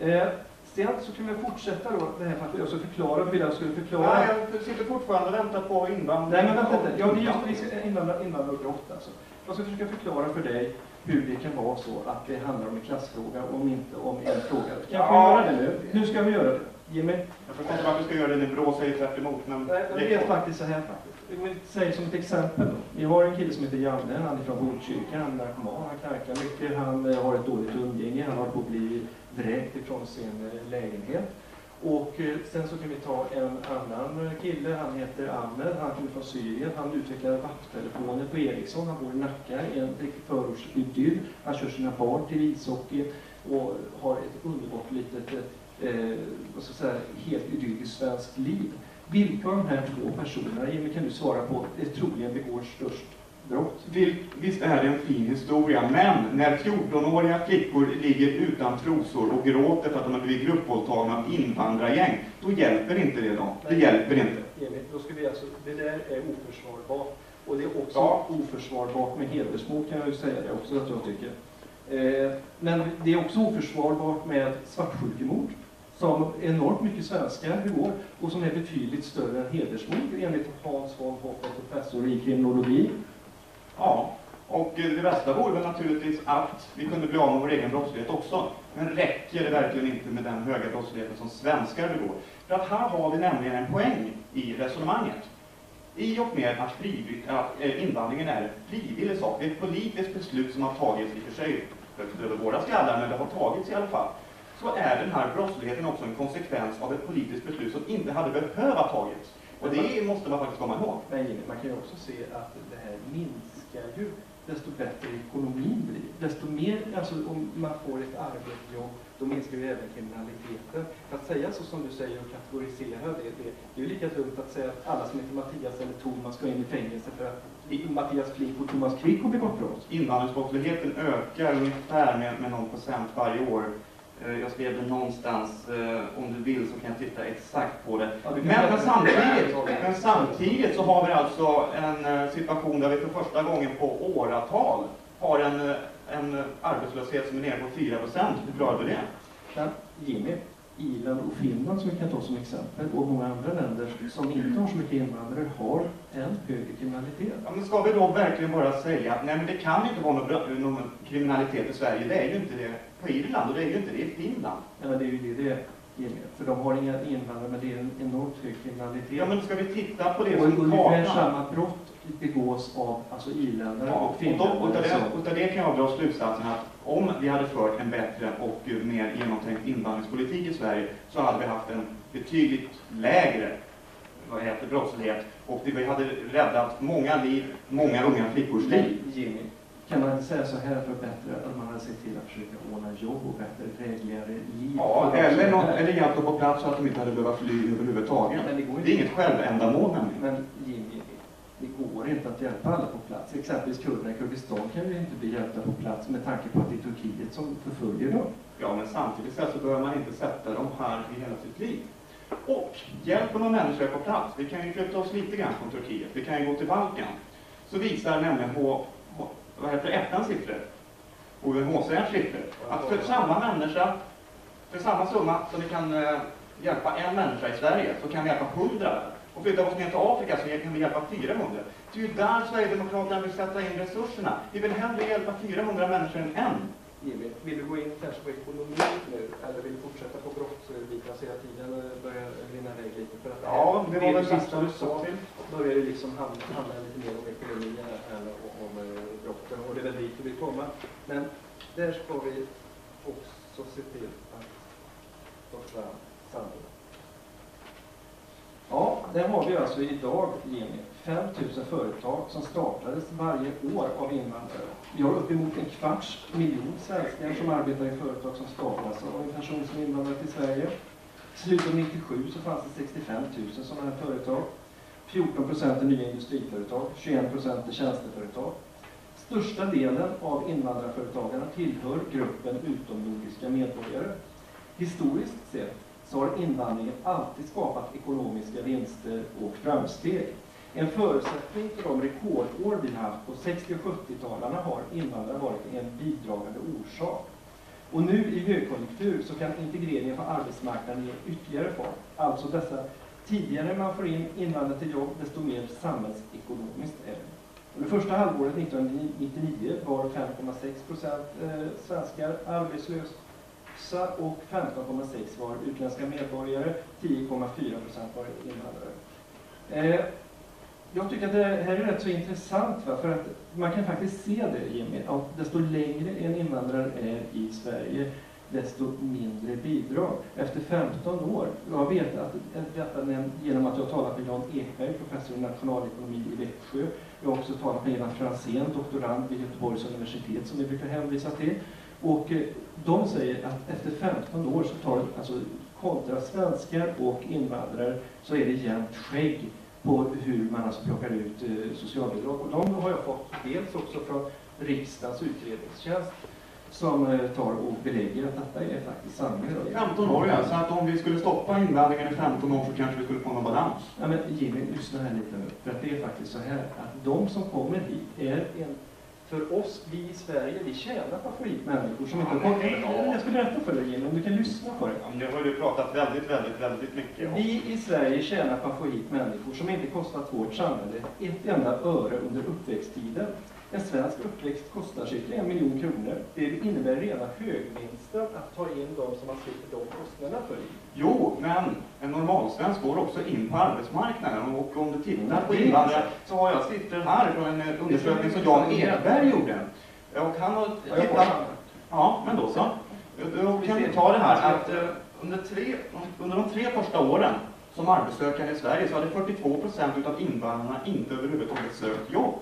Eh, sen så kan vi fortsätta då det här för att jag ska förklara, vill jag skulle förklara. Nej, jag sitter fortfarande och väntar på invandring. Nej men vänta lite, ja, det är just invandrar, invandrarbrott alltså. Jag ska försöka förklara för dig hur det kan vara så att det handlar om en klassfråga och inte om en fråga. Kan jag Ja. göra det nu? Nu ska vi göra det. Jimmy? Jag förstår inte varför vi ska göra det när BRÅ säger tvärt emot, men Nej, det är faktiskt så här faktiskt. Jag säga som ett exempel då. Vi har en kille som heter Janne, han är från Botkyrka, han är narkoman, han knarkar mycket, han eh, har ett dåligt umgänge, han har på att bli vräkt ifrån sin eh, lägenhet. Och eh, sen så kan vi ta en annan eh, kille, han heter Ahmed, han kommer från Syrien, han utvecklar vakttelefoner på Ericsson, han bor i Nacka, i en riktig förortsidyll. Han kör sina barn till ishockey och har ett underbart litet, eh, vad ska jag säga, helt idylliskt svenskt liv. Vilka av de här två personerna, Jimmy kan du svara på, är troligen begår störst brott? Visst är det en fin historia, men när 14-åriga flickor ligger utan trosor och gråter för att de har blivit gruppvåldtagna av invandrargäng, då hjälper inte det dem. Det hjälper inte. Jimmy, då ska vi alltså, det där är oförsvarbart. Och det är också Ja. oförsvarbart med hedersmord kan jag ju säga det också att jag tycker. Eh, men det är också oförsvarbart med svartsjukemord som enormt mycket svenskar begår och som är betydligt större än hedersmord enligt Hans von Hoppe, professor i kriminologi. Ja, och eh, det bästa vore väl naturligtvis att vi kunde bli av med vår egen brottslighet också. Men räcker det verkligen inte med den höga brottsligheten som svenskar begår? För att här har vi nämligen en poäng i resonemanget. I och med att, frivillig, att eh, invandringen är en frivillig sak, det är ett politiskt beslut som har tagits, i och för sig högt över våra skallar, men det har tagits i alla fall, så är den här brottsligheten också en konsekvens av ett politiskt beslut som inte hade behövt tagits. Och det måste man faktiskt komma ihåg. Men Jimmy, man kan ju också se att det här minskar ju desto bättre ekonomin blir. Desto mer, alltså om man får ett arbetsjobb, då minskar ju även kriminaliteten. Att säga så som du säger och kategorisera det, det, det är ju lika dumt att säga att alla som heter Mattias eller Thomas ska in i fängelse för att Mattias Flink och Thomas Quick har begått brott. Invandringsbrottsligheten ökar ungefär med, med någon procent varje år. Eh, Jag skrev det någonstans, eh, om du vill så kan jag titta exakt på det. Ja, Men, men, samtidigt, men samtidigt så har vi alltså en eh, situation där vi för första gången på åratal har en, en arbetslöshet som är nere på 4 procent. Hur klarar vi det? Men Jimmy, Irland och Finland som vi kan ta som exempel och många andra länder som inte har så mycket invandrare har en högre kriminalitet. Ja, men ska vi då verkligen bara säga att nej, men det kan inte vara någon, bra- någon kriminalitet i Sverige? Det är ju inte det på Irland och det är ju inte det i Finland. Ja, det är ju det det är. För de har inga invandrare men det är en enormt hög kriminalitet. Ja, men ska vi titta på det och som ungefär kartan? samma brott begås av alltså irländare Ja, och och då, finländare. det, utav det kan jag dra slutsatsen att om vi hade fört en bättre och mer genomtänkt invandringspolitik i Sverige så hade vi haft en betydligt lägre vad heter, brottslighet och det, vi hade räddat många liv, många unga flickors liv. Jimmy, kan man inte säga så här var bättre att man hade sett till att försöka ordna jobb och bättre, drägligare liv? Ja, för eller, hjälpt dem på plats så att de inte hade behövt fly överhuvudtaget. Men det går Det är inte. inget självändamål nämligen. Men Jimmy, det går inte att hjälpa alla på plats. Exempelvis kurderna i Kurdistan kan ju inte bli hjälpta på plats med tanke på att det är Turkiet som förföljer dem. Ja, men samtidigt så behöver man inte sätta dem här i hela sitt liv. Och hjälper man människor på plats, vi kan ju flytta oss lite grann från Turkiet, vi kan ju gå till Balkan, så visar nämligen på vad heter det, FNs siffror, och UNHCRs siffror, att för samma människa, för samma summa som vi kan eh, hjälpa en människa i Sverige, så kan vi hjälpa hundra där. Och flyttar oss ner till Afrika så kan vi hjälpa 400. Det är ju där Sverigedemokraterna vill sätta in resurserna. Vi vill hellre hjälpa 400 människor än en. Jimmy, vill du gå in kanske på ekonomin nu eller vill du fortsätta på brottsbiten? Jag ser att tiden börjar rinna iväg lite. För att Ja, det var väl sista du sa. till. börjar det liksom handla, handla lite mer om ekonomi än om, om eh, brotten. Och det är väl dit vi vill komma. Men där ska vi också se till att ta fram sanningen. Ja, där har vi alltså idag, Jimmy, 5 000 företag som startades varje år av invandrare. Vi har uppemot en kvarts miljon svenskar som arbetar i företag som startas av en person som invandrar till Sverige. I slutet av 97 så fanns det 65 000 sådana här företag. 14 procent är nya industriföretag, 21 procent är tjänsteföretag. Största delen av invandrarföretagarna tillhör gruppen utomnordiska medborgare. Historiskt sett så har invandringen alltid skapat ekonomiska vinster och framsteg. En förutsättning för de rekordår vi haft på 60 och 70-talarna har invandrare varit en bidragande orsak. Och nu i högkonjunktur så kan integreringen på arbetsmarknaden ge ytterligare fart. Alltså dessa, tidigare man får in invandrare till jobb, desto mer samhällsekonomiskt är det. Under första halvåret 1999 var 5,6 procent eh, svenskar arbetslösa och 15,6 var utländska medborgare, 10,4 procent var invandrare. Eh, jag tycker att det här är rätt så intressant, va? för att man kan faktiskt se det, Jimmy, att desto längre en invandrare är i Sverige, desto mindre bidrag. Efter 15 år, jag vet att detta genom att jag talat med Jan Ekberg, professor i nationalekonomi i Växjö. Jag har också talat med Eva Franzén, doktorand vid Göteborgs universitet, som vi brukar hänvisa till. Och eh, de säger att efter 15 år så tar alltså kontra svenskar och invandrare, så är det jämnt skägg på hur man alltså plockar ut eh, socialbidrag. Och de har jag fått dels också från riksdagens utredningstjänst som eh, tar och belägger att detta är faktiskt sanningen. 15 år ja, så att om vi skulle stoppa invandringen i 15 år så kanske vi skulle få någon balans. Ja, men Jimmy, lyssna här lite nu. För att det är faktiskt så här att de som kommer hit är en... För oss, vi i Sverige, vi tjänar på att få hit människor som inte har kommit. Jag ska berätta för dig Jimmy, om du kan lyssna på det. Ja, det har du pratat väldigt, väldigt, väldigt mycket om. Vi i Sverige tjänar på att få hit människor som inte kostat vårt samhälle ett enda öre under uppväxttiden. En svensk uppväxt kostar cirka en miljon kronor. Det innebär rena högvinsten att ta in de som man slipper de kostnaderna för. Jo, men en normalsvensk går också in på arbetsmarknaden och om du tittar på är invandrare så har jag siffror här från en eh, undersökning som Jan Ekberg gjorde. Och han har tittat. Ja, men då så. Då kan vi ta det här att eh, under, tre, under de tre första åren som arbetssökande i Sverige så hade 42 procent utav invandrarna inte överhuvudtaget sökt jobb.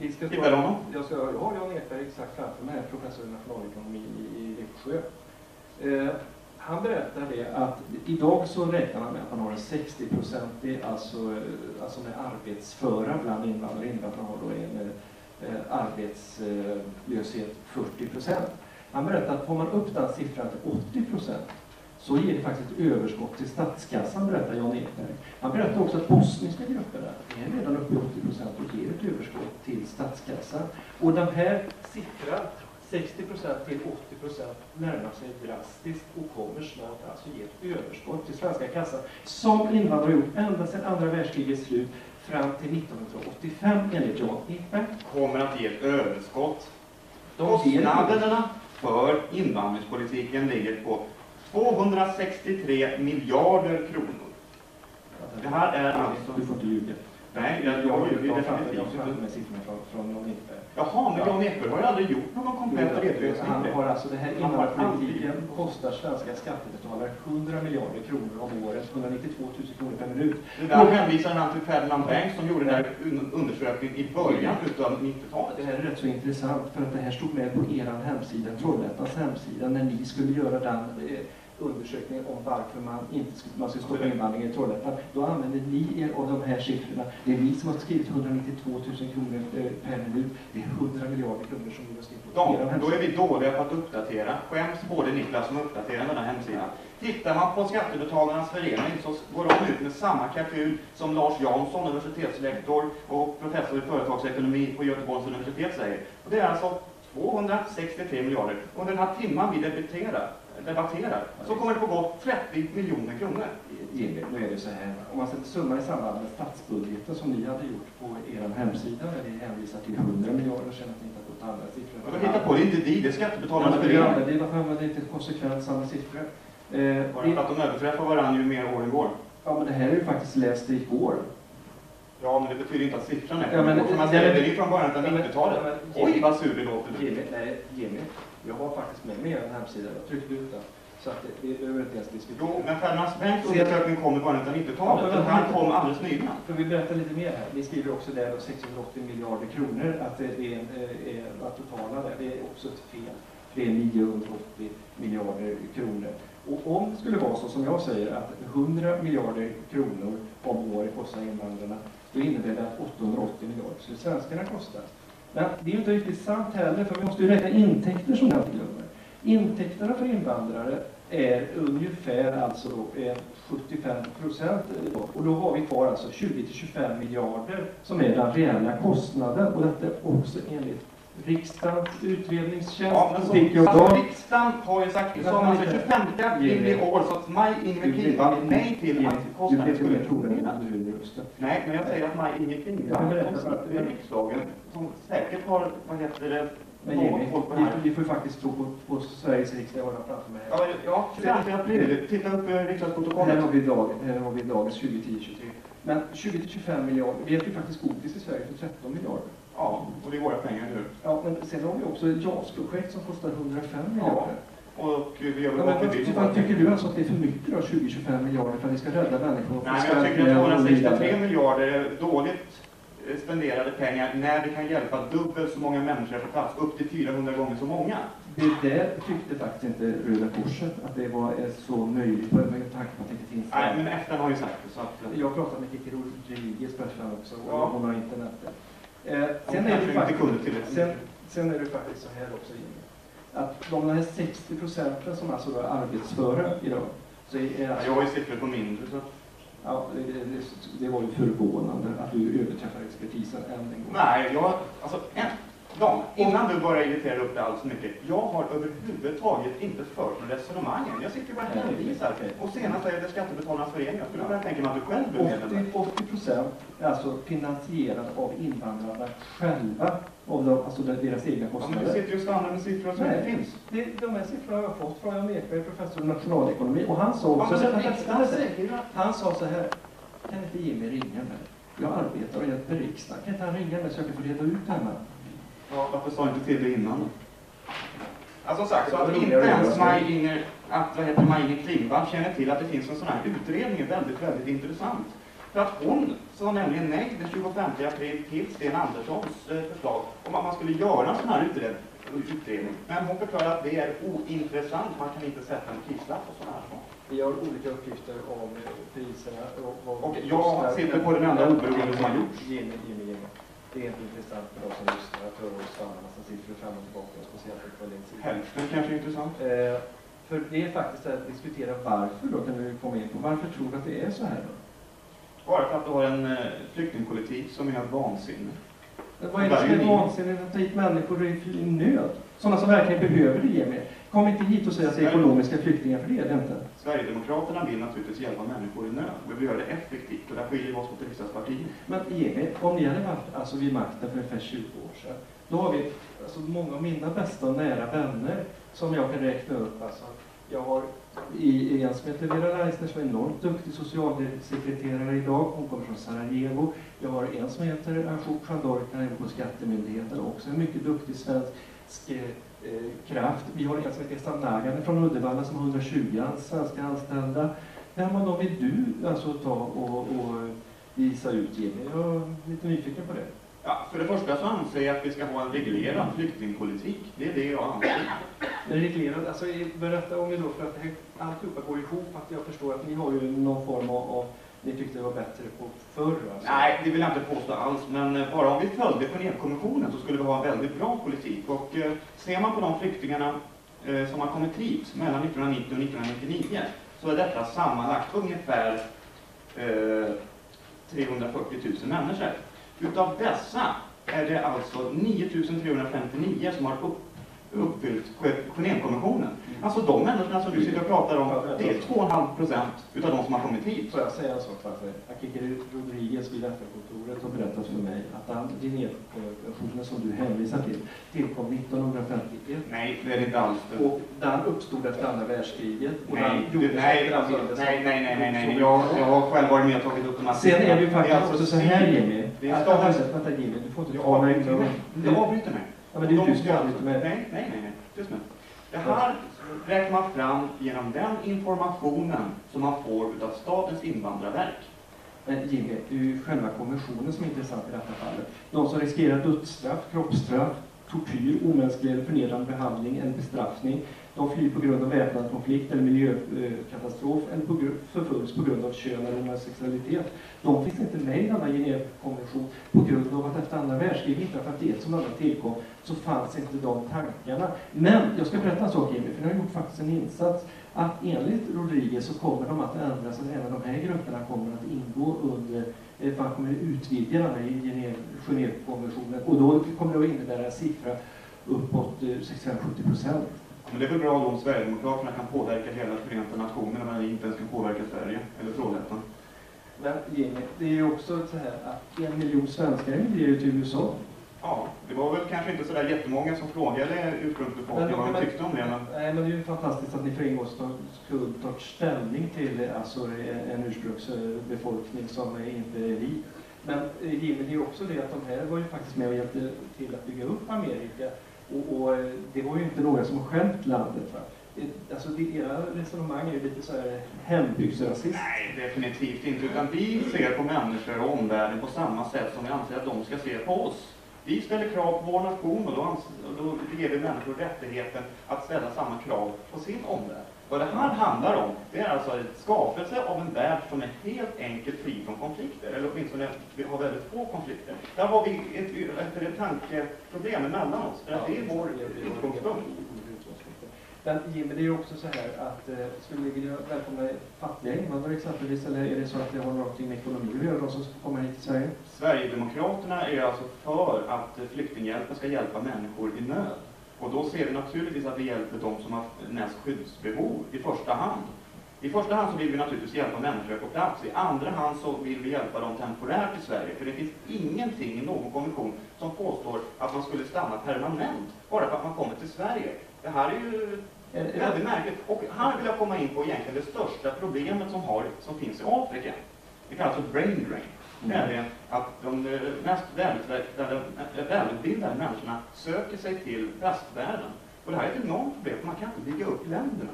Vi ska du honom? Jag, ska, jag har Jan Ekberg exakt framför mig, professor i nationalekonomi i, Växjö. Eh, han berättar det att idag så räknar man med att man har en 60-procentig, alltså, eh, alltså med arbetsföra bland invandrare. Invandrarna har då en eh, arbetslöshet 40 procent. Han berättar att får man upp den siffran till 80 procent så ger det faktiskt ett överskott till statskassan, berättar Jan Ekberg. Han berättar också att bosniska grupperna är redan uppe i 80 procent och ger ett överskott till statskassan. Och den här siffran, 60 procent till 80 procent, närmar sig drastiskt och kommer snart alltså ge ett överskott till svenska kassan som invandrare gjort ända sedan andra världskrigets slut fram till 1985 enligt Jan Ekberg. Kommer att ge ett överskott. De ger ett överskott. Kostnaderna för invandringspolitiken ligger på 263 miljarder kronor. Det här är alltså... Du får inte ljuga. Nej, jag, Jag jag, har jag, ju jag, jag, framför mig siffrorna från, från Jan Ekberg. Jaha, men Jan Ekberg har ju aldrig gjort någon komplett redovisning. Han har alltså, det här invandrarpolitiken kostar svenska skattebetalare 100 miljarder kronor om året, 192 000 kronor per minut. Det där hänvisar han till Ferdinand Banks som gjorde den här un- undersökningen i början utav 90-talet. Det här är rätt så intressant för att det här stod med på er hemsida, Trollhättans hemsida, när ni skulle göra den undersökningen om varför man inte skulle, man skulle stoppa invandringen i Trollhättan. Då använde ni er av de här siffrorna. Det är vi som har skrivit 192 000 kronor eh, per minut. Det är 100 miljarder kronor som ni har skrivit på De, då är vi dåliga på att uppdatera. Skäms både Niklas som uppdaterar den här hemsidan. Tittar man på Skattebetalarnas förening så går de ut med samma kalkyl som Lars Jansson, universitetslektor och professor i företagsekonomi på Göteborgs universitet säger. Och det är alltså 263 miljarder. Under den här timman vi debatterar, debatterar så kommer det få gå 30 miljoner kronor. Jimmy, nu är det så här. Om man sätter summan i samband med statsbudgeten som ni hade gjort på er hemsida där ni hänvisar till 100 miljarder sen att ni inte har fått andra siffror. Då hittar på, det är inte vi, det är Skattebetalarnas Ja, men det- Varför använder inte konsekvent samma siffror? Eh, Bara för att de överträffar varandra ju mer åren går. ja, men det här är ju faktiskt läst igår. Ja, men det betyder inte att siffran är Ja, men- man säger, men- det är ju från början av Ja, men- 90-talet. ja, men- Oj, vad sur det låter. Jimmy, nej, Jimmy. Jag har faktiskt med mig er hemsida. Jag tryckte ut den. Så att det, det behöver inte ens diskutera. Jo, men Ferdinand Svenks Se- undersökning kom i början av 90-talet. Ja, han kom alldeles nyligen. För vi berättar lite mer här. Ni skriver också där då 680 miljarder kronor, att det är, eh, är att totala där. Det är också ett fel. Det är 980 miljarder kronor. Och om det skulle vara så som jag säger att 100 miljarder kronor om året kostar invandrarna, då innebär det att 880 miljarder skulle svenskarna kosta. Men det är ju inte riktigt sant heller, för vi måste ju räkna intäkter som jag glömmer. Intäkterna för invandrare är ungefär alltså då, 75 procent. Och då har vi kvar alltså 20-25 miljarder som är den reella kostnaden. Och detta är också enligt riksdagens utredningstjänst. Ja, så, fick jag alltså, idag. riksdagen har ju sagt, som alltså 25 april i år, så att Maj-Inger Klingvall nej till att kostnaden skulle försvinna. Nej, men jag säger att Maj-Inger Klingvall, sitter i riksdagen, som säkert har, vad heter det, Men Jimmy, vi, här. får- vi får faktiskt tro på, på Sveriges riksdag. Jag har den framför mig här. Ja, ja 25 april. Titta upp eh, Här riksdagsprotokollet. har vi, dag, här har vi dagens 2010-23. Men 20-25 miljarder, vi äter ju faktiskt godis i Sverige för 13 miljarder. Ja, och det är våra pengar nu. Ja, men sen har vi också ett JAS-projekt som kostar 105 miljarder. Och vi gör väl Ja, men vad, tycker du alltså att det är för mycket då, 20-25 miljarder för att vi ska rädda människor? Nej, men jag tycker att och vidare? 263 miljarder är dåligt eh, spenderade pengar när vi kan hjälpa dubbelt så många människor på plats, upp till 400 gånger så många. Det där tyckte faktiskt inte Röda Korset att det var så möjligt med tanke på att det inte finns Nej, men FN har ju sagt det. Så att, Jag pratade med Kikki Rodriguez på FN också och Ja. hon har internet. Eh, sen, är det faktiskt, sen, sen är det faktiskt så här också att de här 60 procenten som alltså är arbetsföra idag, så är Ja, alltså, Jag har ju siffror på mindre, så ja, det, det, det var ju förvånande att du överträffar expertisen än en gång. Nej, jag, alltså, en, Dan, innan du börjar irritera upp dig alls mycket. Jag har överhuvudtaget inte fört några resonemang. Jag sitter bara och hänvisar. Och senast är det Skattebetalarnas förening. Jag skulle kunna tänka mig att du själv blir medlem. 80, 80 procent är alltså finansierad av invandrarna själva, av de, alltså deras egna Ja, men du kostnader. sitter ju och stannar med siffror som inte finns. det, de här siffrorna har jag fått från Jan Ekberg, professor i nationalekonomi, och han sa Ja, också... säger att Han sa så här, kan inte Jimmy ringa mig? Jag arbetar och hjälper riksdagen. Kan inte han ringa mig så jag kan få reda ut det här med? Ja, varför sa inte till det innan? Alltså som sagt, så att inte ens. Maj-Inger att, vad heter Maj-Inger Klingvall känner till att det finns en sån här utredning är väldigt, väldigt intressant. För att hon sa nämligen nej den 25 april till Sten Anderssons eh, förslag om att man skulle göra en sån här utred utredning. Men hon förklarar att det är ointressant, man kan inte sätta en prislapp på sådana här saker. Vi har olika uppgifter om eh, priserna och vad Och jag sitter på den enda oberoende som har gjorts. Det är inte intressant för de som lyssnar att höra oss stanna massa siffror fram och tillbaka, speciellt på kvällstid. Hälften kanske är intressant. Eh, för det är faktiskt att diskutera varför då, kan du komma in på. Varför tror du att det är så här då? Bara för att du har en eh, flyktingpolitik som är helt vansinnig. Vad är det som är vansinnigt att ta hit människor i nöd? Sådana som verkligen behöver det, Jimmy. Kom inte hit och säg att det är ekonomiska flyktingar, för det är det inte. Sverigedemokraterna vill naturligtvis hjälpa människor i nöd. Vi vill göra det effektivt och där skiljer vi oss mot riksdagspartiet. Men Jimmy, om ni hade varit alltså, vid makten för ungefär 20 år sedan, då har vi alltså, många av mina bästa och nära vänner som jag kan räkna upp. Alltså, jag har i, i en som heter Vera Leisner som är enormt duktig socialsekreterare idag. Hon kommer från Sarajevo. Jag har en som heter Ashok Chandorkan är på Skattemyndigheten, också en mycket duktig svensk eh, eh kraft. Vi har en som heter Estan Nagan från Uddevalla som har 120 svenska anställda. Vem av dem vill du alltså ta och, och visa ut Jimmy? Jag är lite nyfiken på det. Ja, för det första så anser jag att vi ska ha en reglerad flyktingpolitik. Det är det jag anser. Reglerad, alltså berätta om det då för att alltihopa går ihop. Att jag förstår att ni har ju någon form av, av ni tyckte det var bättre på förr alltså. Nej, det vill jag inte påstå alls, men eh, bara om vi följde Genèvekonventionen så skulle vi ha en väldigt bra politik. Och eh, ser man på de flyktingarna eh, som har kommit hit mellan 1990 och 1999 så är detta sammanlagt ungefär eh, 340 000 människor. Utav dessa är det alltså 9 359 som har upp, uppfyllt Genèvekonventionen. Alltså de människorna som du sitter och pratar om, det är 2,5 procent utav de som har kommit hit. Får jag säga en sak? Akike Rodriguez vid FN-kontoret har berättat för mig att den Genèvekonventionen som du hänvisar till tillkom 1951. Nej, det är det inte alls. Och den uppstod efter andra världskriget. Och den Nej, du, gjordes nej, alltså, nej, nej, nej, nej, nej. Jag, jag har själv varit med och tagit upp de här Sen är det ju faktiskt alltså så här Jimmy. Det är Vänta, Jimmy, du får inte ta mig. Du- Jag avbryter mig. Ja, men det är du som avbryter mig. Nej, nej, nej, nej. Tyst. Det här räknar man fram genom den informationen som man får utav Statens invandrarverk. Men Jimmy, det är ju själva konventionen som är intressant i detta fallet. De som riskerar dödsstraff, kroppsstraff, tortyr, omänsklig eller förnedrande behandling eller bestraffning, de flyr på grund av väpnad konflikt eller miljökatastrof eller på förföljs på grund av kön eller homosexualitet. De finns inte med i denna Genèvekonvention på grund av att efter andra världskriget 1951 som alla tillkom så fanns inte de tankarna. Men jag ska berätta en sak Jimmy, för ni har gjort faktiskt en insats att enligt Rodriguez så kommer de att ändras, att även de här grupperna kommer att ingå under, eh, man kommer att utvidga den här Genève- Genèvekonventionen och då kommer det att innebära en siffra uppåt eh, 65-70 procent. Men det är väl bra då om Sverigedemokraterna kan påverka hela Förenta Nationerna men inte ens kan påverka Sverige eller Trollhättan. Men Jimmy, det är ju också så här att en miljon svenskar emigrerar till USA. Ja, det var väl kanske inte sådär jättemånga som frågade ursprungsbefolkningen vad de tyckte om det. Men Nej, men det är ju fantastiskt att ni för en gångs skull tar ställning till alltså, en ursprungsbefolkning som inte är vit. Men eh, det är också det att de här var ju faktiskt med och hjälpte till att bygga upp Amerika. Och, och eh, det var ju inte några som stjälpt landet. Va? Eh, Alltså, era resonemang är ju lite så här hembygdsrasism. nej, definitivt inte. Utan vi ser på människor och omvärlden på samma sätt som vi anser att de ska se på oss. Vi ställer krav på vår nation och då, då ger vi människor rättigheten att ställa samma krav på sin omvärld. Vad det här handlar om, det är alltså en skapelse av en värld som är helt enkelt fri från konflikter, eller åtminstone vi har väldigt få konflikter. Där har vi ett, ett, ett tankeproblem mellan oss, för att det är vår utgångspunkt. Men Jimmy, det är ju också så här att eh, skulle vi vilja välkomna fattiga invandrare exempelvis, eller är det så att det har någonting med ekonomi att göra, de som ska komma hit till Sverige? Sverigedemokraterna är alltså för att flyktinghjälpen ska hjälpa människor i nöd. Och då ser vi naturligtvis att vi hjälper de som har mest skyddsbehov i första hand. I första hand så vill vi naturligtvis hjälpa människor på plats. I andra hand så vill vi hjälpa dem temporärt i Sverige. För det finns ingenting i någon konvention som påstår att man skulle stanna permanent bara för att man kommer till Sverige. Det här är ju väldigt märkligt. Och här vill jag komma in på egentligen det största problemet som, har, som finns i Afrika. Det kallas för brain drain. Mm. Nämligen att de eh, mest eh, välutbildade människorna söker sig till västvärlden. Och det här är ett enormt problem, för man kan inte bygga upp länderna.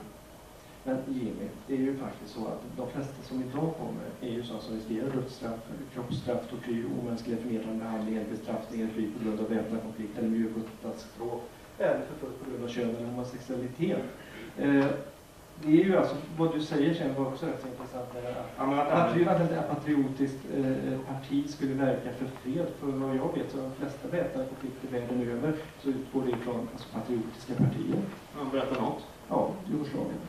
Men Jimmy, det är ju faktiskt så att de flesta som idag kommer är ju sådana som riskerar dödsstraff, kroppsstraff, tortyr, omänsklig förnedrande behandling eller bestraffning eller fly på grund av väpnad konflikt eller miljökatastrof eller förföljd på grund av kön eller homosexualitet. Eh, det är ju alltså, vad du säger sen var också rätt intressant. där, Att Ja, att ett patriotiskt eh, parti skulle verka för fred. För vad jag vet så de flesta väpnade konflikter världen över så utgår det ifrån alltså, patriotiska partier. man berättar något. Ja, Jugoslavien.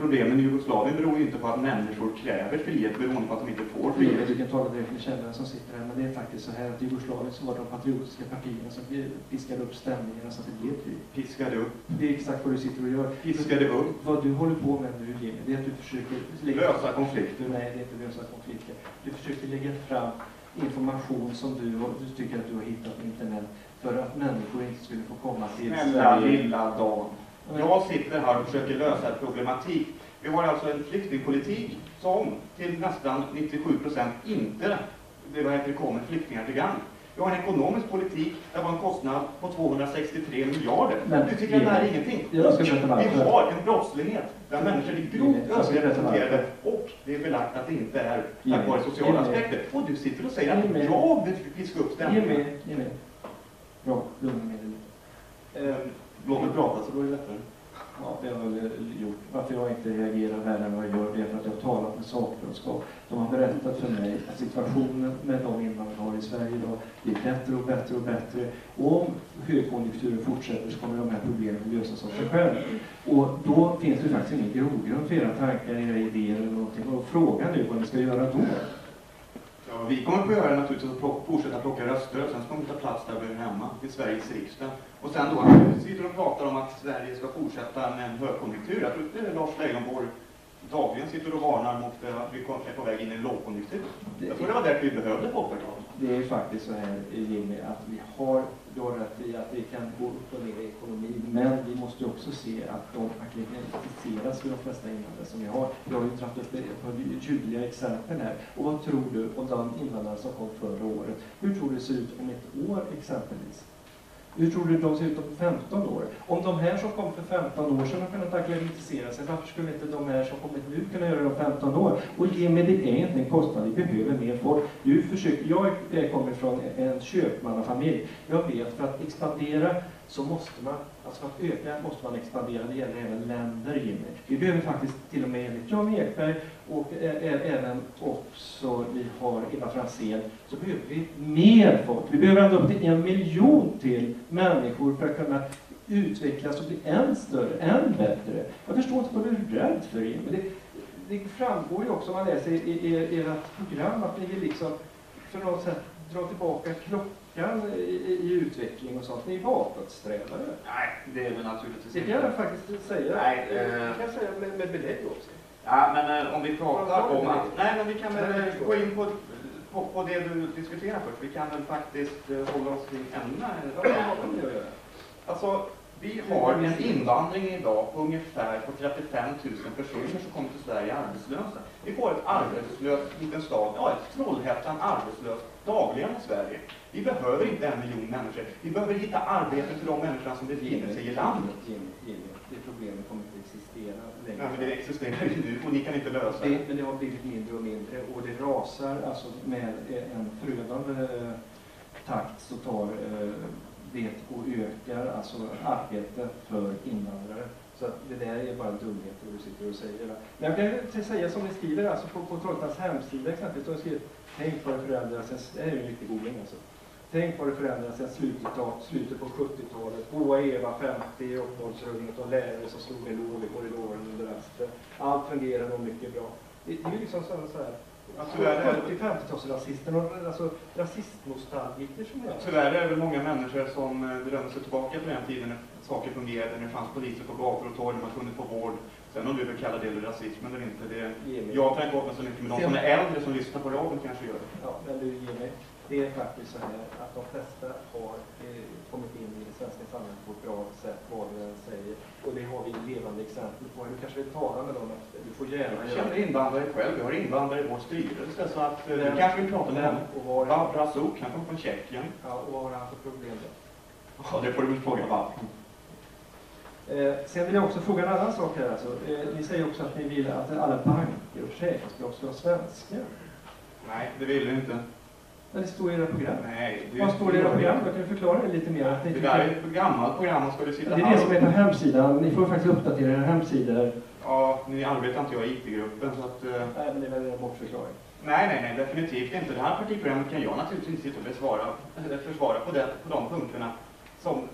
Problemen i Jugoslavien beror ju inte på att människor kräver frihet beroende på att de inte får Frihet, du kan tala direkt med källaren som sitter här, men det är faktiskt så här att i Jugoslavien så var det de patriotiska partierna som piskade upp stämningarna så att det blev krig. Piskade upp, Det är exakt vad du sitter och gör. piskade upp, Vad du håller på med nu Jimmy, det är att du försöker lösa konflikter. Nej, det är inte lösa konflikter. Du försöker lägga fram information som du, du tycker att du har hittat på internet för att människor inte skulle få komma till Snälla lilla Dan. Men- Jag sitter här och försöker lösa ett problematik. Vi har alltså en flyktingpolitik som till nästan 97 procent inte det vad heter, kommer flyktingar till gagn. Vi har en ekonomisk politik där vi har en kostnad på 263 miljarder. Men- du tycker att det här är ingenting? Jag ska Och berätta varför. vi har en brottslighet där människor är grovt överrepresenterade och det är belagt att det inte är tack vare sociala aspekter. Och du sitter och säger att jag vill piska upp stämningen. Bra, lugna dig lite. Låt mig prata så blir det lättare. Ja, det har jag väl gjort. Varför jag inte reagerar värre än vad jag gör, det är för att jag har talat med sakkunskap. De har berättat för mig att situationen med de invandrare vi har i Sverige idag blir bättre och bättre och bättre. Och om högkonjunkturen fortsätter så kommer de här problemen att lösas av sig själv. Och då finns det faktiskt ingen grogrund för era tankar, era idéer eller någonting. Och fråga nu vad ni ska göra då. Ja, vi kommer att göra naturligtvis att plocka- fortsätta plocka röster och sen ska vi ta plats där vi är hemma, i Sveriges riksdag. Och sen då, vi sitter och pratar om att Sverige ska fortsätta med en högkonjunktur. Jag tror inte Lars Leijonborg dagligen sitter och varnar mot att vi är på väg in i en lågkonjunktur. Jag tror det var därför vi behövde Folkpartiet. Det är faktiskt så här Jimmy att vi har, du har rätt i att vi kan gå upp och ner i ekonomin men vi måste också se att de akklimatiseras för de flesta invandrare som vi har. Vi har ju dragit upp ett par tydliga exempel här. Och vad tror du om de invandrare som kom förra året? Hur tror du det ser ut om ett år exempelvis? Hur tror du de ser ut om 15 år? Om de här som kom för 15 år sedan har kunnat acklimatisera sig, varför skulle inte de här som kommit nu kunna göra det om 15 år? Och Jimmy, det är inte en kostnad, vi behöver mer folk. Du försöker, jag kommer från en köpmannafamilj. Jag vet, för att expandera så måste man, alltså för att öka måste man expandera. Det gäller även länder, Jimmy. Vi behöver faktiskt till och med enligt Jan Ekberg och även också vi har Eva Franzén, så behöver vi mer folk. Vi behöver ända upp till en miljon till människor för att kunna utvecklas och bli än större, än bättre. Jag förstår inte vad du är rädd för, Jimmy. Det, det framgår ju också om man läser i, i, i ert program att ni vill liksom för något sätt dra tillbaka klockan i, i, i utveckling och sånt. Ni är bakåtsträvare. Nej, det är väl naturligtvis Det kan jag faktiskt säga. Nej, Det eh, kan jag säga med, med belägg också. Ja, men eh, om vi pratar om att... Nej, men vi kan väl eh, gå in på, på, på det du diskuterar först. Vi kan väl faktiskt eh, hålla oss kring ämnena. Alltså, vi har en invandring idag på ungefär på 35 000 personer som kommer till Sverige arbetslösa. Vi får ett arbetslöst liten stad, ja ett Trollhättan arbetslöst dagligen i Sverige. Vi behöver inte en miljon människor. Vi behöver hitta arbete till de människorna som befinner sig i landet. Det problemet kommer inte existera längre. Ja, men det existerar ju nu och ni kan inte lösa Det, men det har blivit mindre och mindre och det rasar alltså med en förödande eh, takt så tar eh, det och ökar alltså arbete för invandrare. Så det där är bara dumheter du sitter och säger. Men jag kan säga som ni skriver alltså på, Trollhättans hemsida exempelvis. De skriver Tänk vad det förändras. Det här är ju en riktig googling alltså. Tänk vad det förändrats sedan slutet, av, slutet på 70-talet. Boa Eva 50 uppehållsrummet och lärare som slog en lov i korridoren under rasten. Allt fungerar nog mycket bra. Det, det är ju liksom så, så här, Ja, tyvärr är det- 40-50-talsrasister och alltså rasistnostalgiker som är. Tyvärr är det många människor som eh, drömmer sig tillbaka till den tiden när saker fungerade, när det fanns poliser på gator och torg, man kunde få vård. Sen om du vill kalla det rasism eller inte, det... Jag kan inte åt mig så mycket, men de som är äldre som lyssnar på radion kanske gör det. Ja, men du Jimmy, det är faktiskt så här att de flesta har eh, kommit in i det svenska samhället på ett bra sätt, vad du än säger. Och det har vi levande exempel på. Du kanske vill tala med dem efter. Du får gärna Jag känner invandrare själv, vi har invandrare i vår styrelse, så att eh, du kanske vill prata med ja, Barbara Zook, han kommer från Tjeckien. och vad har han för problem då? Ja, det får du väl fråga Barbara. Eh, sen vill jag också fråga en annan sak här. Alltså. Eh, ni säger också att ni vill att alla banker och försäkringsbolag ska vara svenska. Nej, det vill du inte. Men det står i era program. Nej, det Vad står i era program? Jag kan förklara det lite mer? Att ni Det där är ett gammalt program, man skulle sitta det är det som är på hemsidan. Ni får faktiskt uppdatera era hemsidor. Ja, nu arbetar inte jag i IT-gruppen, så att... eh, Nej, men det är väl en bortförklaring. Nej, nej, nej, definitivt inte. Det här partiprogrammet kan jag naturligtvis inte sitta och besvara, eller försvara på, det, på de punkterna som,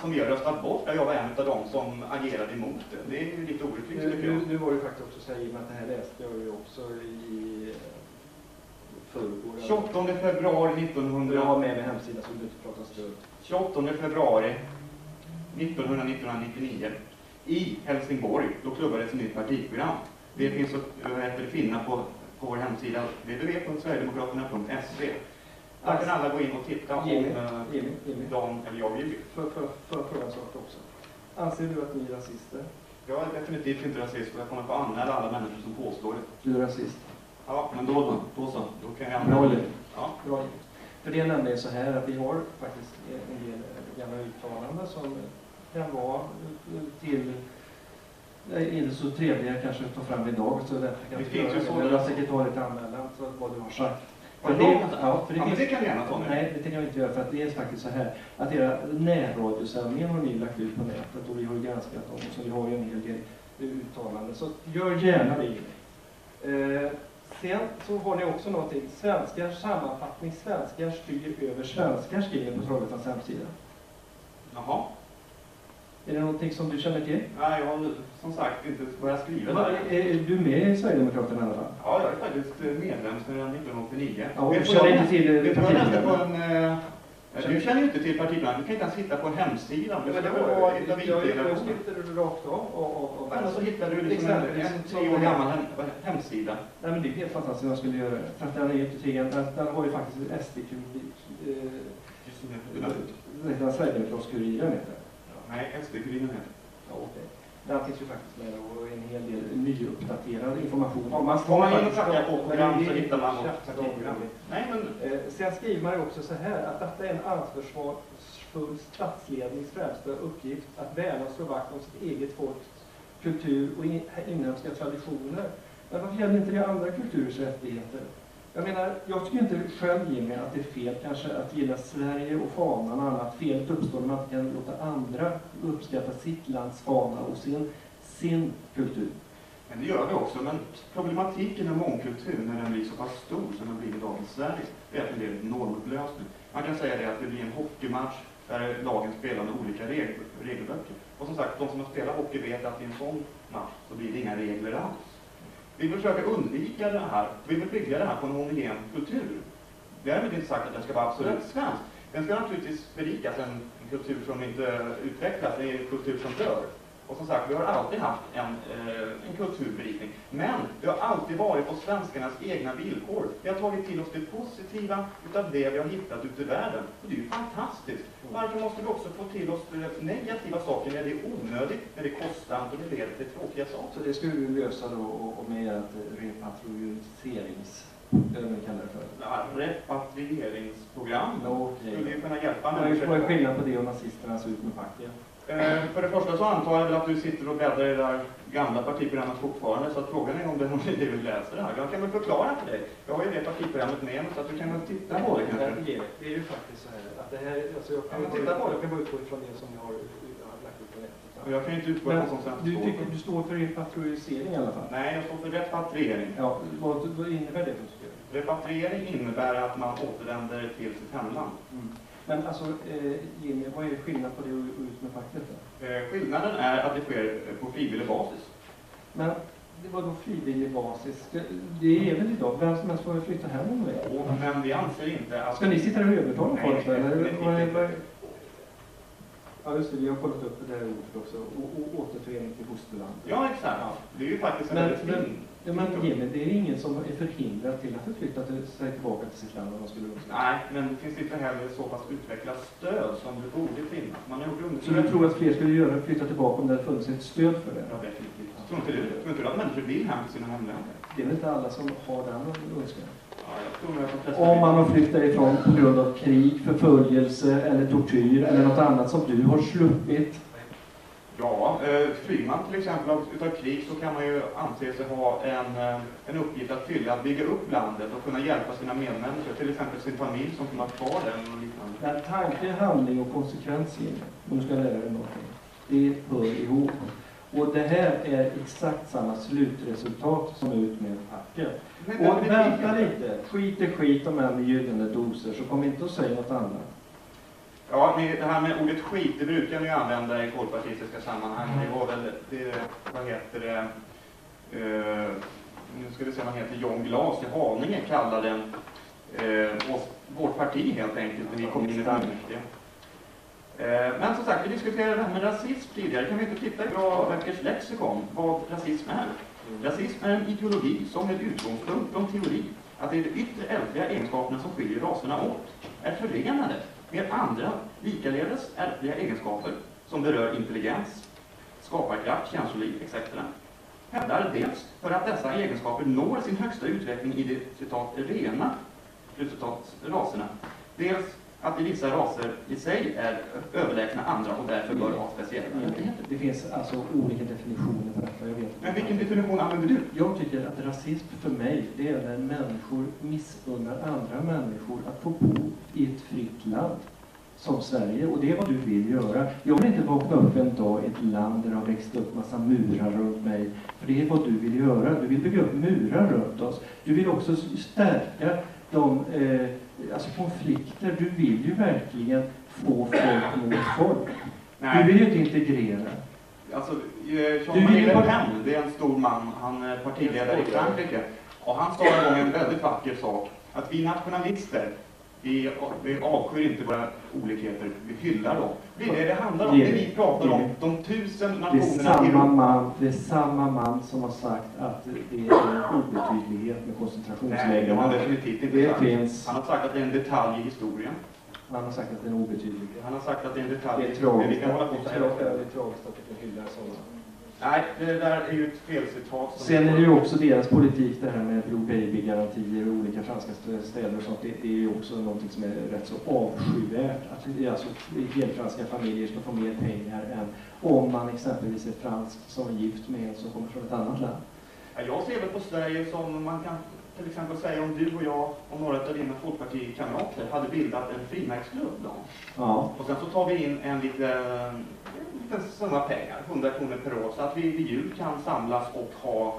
som vi har röstat bort, där jag var en av dem som agerade emot det. Det är ju lite orättvist Nu, tycker nu, jag. nu var det faktiskt också så här, i och med att det här läste jag ju också i eh, förrgår. 28 februari Jag 1900... har med mig hemsidan så du inte pratar stöd. 28 februari 1999 i Helsingborg, då klubbades ett nytt partiprogram. Det finns att det, finna på, på vår hemsida www.sverigedemokraterna.se. Där kan alla gå in och titta om Jimmy, eh, Jimmy, Jimmy. de eller jag vill. För, för, för, för en sak också. Anser du att ni är rasister? Jag är definitivt inte rasist och jag kommer få anmäla alla människor som påstår det. Du är rasist. Ja, men då, då, då så. Då kan jag Bra anmäla. Jimmy. Ja. Bra. För det är nämligen så här att vi har faktiskt en del gamla uttalanden som kan vara till inte så trevliga kanske att ta fram idag. Så därför kan Det jag finns göra ju det. Men jag tänker ta lite anmälan så vad du har sagt. Var det ja, för det Ja, finns det kan vi gärna ta nu. Nej, det tänker jag inte göra för att det är faktiskt så här att era närradiosändningar har ni lagt ut på nätet och vi har granskat dem och så vi har ju en hel del uttalanden. Så gör gärna det. Eh, sen så har ni också någonting, svenskar sammanfattning, svenskar styr över svenskar skriver på Trollhättans hemsida. Jaha. Är det någonting som du känner till? Nej, jag har som sagt inte börjat skriva Är, där. är du med i Sverigedemokraterna i alla fall? Ja, jag är faktiskt medlem sedan 1989. Ja, du känner jag- inte till jag på partiprogrammet? en... eh, Du känner ju inte till partiprogrammet, du kan inte ens hitta på hemsidan. Det ska vara ett av jag IT-delarna. hittade du rakt av. Och, och, och, Men så hittade du liksom en, en tre år gammal hem, hemsida. Nej men det är helt fantastiskt vad jag skulle göra det. För att den är ju inte triggad. Den, den har ju faktiskt SD-kurir. Eh? Sverigedemokrats-kuriren heter den. Nej, SD-kuriren heter Ja, okej. Den finns ju faktiskt med och en hel del nyuppdaterad information. Om man får in och knackar på program så hittar man vårt partiprogram. Nej, men Eh, sen skriver man ju också så här att detta är en ansvarsfull statslednings främsta uppgift att värna och slå vakt om sitt eget folks kultur och in, inhemska traditioner. Men varför gäller inte det andra kulturers rättigheter? Jag menar, jag tycker inte själv Jimmy att det är fel kanske att gilla Sverige och fanan och annat. Felet uppstår när man inte kan låta andra uppskatta sitt lands fana och sin, sin kultur. Men det gör vi också, men problematiken med mångkultur när den blir så pass stor som den blir i dagens Sverige, det är att det blir en normupplösning. Man kan säga det att det blir en hockeymatch där lagen spelar med olika regelböcker. Och som sagt, de som har spelat hockey vet att i en sån match så blir det inga regler alls. Vi vill försöka undvika det här, vi vill bygga det här på en homogen kultur. Därmed inte sagt att den ska vara absolut svensk. Den ska naturligtvis berikas, en, en kultur som inte utvecklas, det är en kultur som dör. Och som sagt, vi har alltid haft en, eh, en kulturberikning. Men det har alltid varit på svenskarnas egna villkor. Vi har tagit till oss det positiva utav det vi har hittat ute i världen. Och det är ju fantastiskt. Varför måste vi också få till oss eh, negativa saker när det är onödigt, när det är kostsamt och det leder till tråkiga saker? Så det skulle du lösa då och, med ert repatrioterings... Eller vad kallar det för. Ja, repatrieringsprogram Okej. skulle ju kunna hjälpa är, vad är människor. skillnaden på det och nazisternas ut med facket? Eh, För det första så antar jag väl att du sitter och bläddrar i det där gamla partiprogrammet fortfarande, så att frågan är om det är någon idé du läser det här. Jag kan väl förklara för dig. Jag har ju det partiprogrammet med mig, så att du kan väl titta på det kanske. Det det är ju faktiskt så här att det här, alltså jag kan, Ja, titta på det. jag kan bara utgå ifrån det som jag har har lagt ut på nätet. Och jag kan ju inte utgå Men från sånt som du står tycker för. du står för repatriotisering i alla fall? Nej, jag står för repatriering. Ja, vad, vad innebär det för skulle? Repatriering innebär att man återvänder till sitt hemland. Mm. Men alltså, eh, Jimmy, vad är skillnaden på det och ut med facket då? Eh, skillnaden är att det sker på frivillig basis. Men det var då frivillig basis. Det, är väl idag, vem som helst får flytta hem om det Och, men vi anser inte att... Ska ni sitta och övertala Nej, folk? Eller? vad är- Ja, just det. Vi har kollat upp det här ordet också. O- återförening till fosterland. Ja, exakt. Det är ju faktiskt en Men, väldigt fin... ja, men Jimmy, det är ingen som är förhindrad till att förflytta sig tillbaka till sitt land om de skulle önska. Nej, men det finns inte heller så pass utvecklat stöd som det borde finnas. Man har gjort Så du tror att fler skulle göra, flytta tillbaka om det hade funnits ett stöd för det? Ja, definitivt. Tror inte du? Tror inte att människor vill hem till sina hemländer? Det är väl inte alla som har den önskan? Ja, Om man har flytt därifrån på grund av krig, förföljelse eller tortyr eller något annat som du har sluppit. Ja, eh, flyr man till exempel av, utav krig så kan man ju anse sig ha en, eh, en uppgift att fylla, att bygga upp landet och kunna hjälpa sina medmänniskor, till exempel sin familj som kommer att kvar eller något liknande. När tanke, handling och konsekvens, om du ska lära dig någonting, det hör ihop. Och det här är exakt samma slutresultat som ut med facket. Och vänta lite, skit är skit om än i gyllene doser, så kom inte och säg något annat. Ja, det här med ordet skit, det brukar ni ju använda i folkpartistiska sammanhang. Det var väl, det, vad heter det, eh, nu ska vi se vad heter, John Glas i Haninge kallade eh, oss, vårt parti helt enkelt när vi kom in i fullmäktige. Eh, men som sagt, vi diskuterade det här med rasism tidigare. Kan vi inte titta i Bra Böckers lexikon vad rasism är? Rasism är en ideologi som med utgångspunkt från teori att det är de yttre ärftliga egenskaperna som skiljer raserna åt, är förenade med andra likaledes ärftliga egenskaper som berör intelligens, skaparkraft, känsloliv etc. Hävdar dels för att dessa egenskaper når sin högsta utveckling i de citat rena citat, raserna, dels att vissa raser i sig är överlägsna andra och därför bör ha speciella rättigheter. Det finns alltså olika definitioner för detta, jag vet. Men vilken definition använder du? Jag tycker att rasism för mig, det är när människor missunnar andra människor att få bo i ett fritt land som Sverige. Och det är vad du vill göra. Jag vill inte vakna upp en dag i ett land där det har växt upp massa murar runt mig. För det är vad du vill göra. Du vill bygga upp murar runt oss. Du vill också stärka de eh, alltså konflikter. Du vill ju verkligen få folk mot folk. Du vill ju inte integrera. Alltså, eh, Du Jean-Marie vill Le Pen, det är en stor man, han är partiledare i Frankrike. Och han sa en gång en väldigt vacker sak, att vi nationalister, vi, vi avskyr inte våra olikheter, vi hyllar dem. Det är det det handlar om, det vi pratar om, de tusen Det är, nationerna samma man, det är samma man som har sagt att det är en obetydlighet med Nej, koncentrationslägren. han definitivt inte Det finns, Han har sagt att det är en detalj i historien. han har sagt att det är en obetydlighet. Han har sagt att det är en detalj Det är. Vi tragiskt. Det är tragiskt att du kan hylla sådana. Nej, det där är ju ett felcitat. Sen är det ju också deras politik det här med Blue Baby-garantier och olika franska stä- städer och sånt. Det, det är ju också någonting som är rätt så avskyvärt. Att alltså helfranska familjer ska få mer pengar än om man exempelvis är fransk som är gift med en som kommer från ett annat land. Ja, Jag ser väl på Sverige som man kan till exempel säga om du och jag och några av dina folkpartikamrater hade bildat en frimärksklubb då. Ja. Och sen så tar vi in en liten, en liten summa pengar, 100 kronor per år, så att vi vid jul kan samlas och ha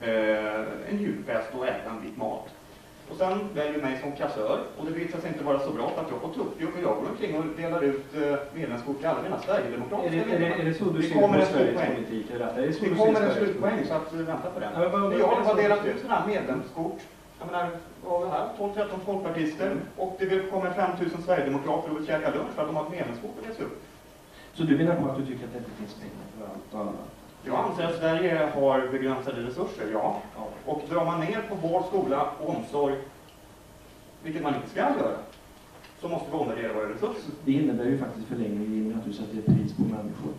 eh, en julfest och äta en bit mat. Och sen väljer mig som kassör och det visar sig inte vara så bra att jag får tuppjuck och jag går omkring och delar ut eh, medlemskort till alla mina Är Sverigedemokratiska det, är, det, är det så du Det ser på Sveriges politik? Är det, är det så Det kommer en slutpoäng så att eh, vänta på den. Ja, men Men jag har delat ut sådana här medlemskort. Jag menar, vad har vi här? 12-13 folkpartister och det kommer 5000 sverigedemokrater och vill käka lunch för att de har ett medlemskort att läsa upp. Så du menar på att du tycker att det inte finns pengar för allt och alla? Jag anser att Sverige har begränsade resurser, ja. Och drar man ner på vård, skola och omsorg, vilket man inte ska göra, så måste vi omvärdera våra resurser. Det innebär ju faktiskt förlängningen att du sätter pris på människor.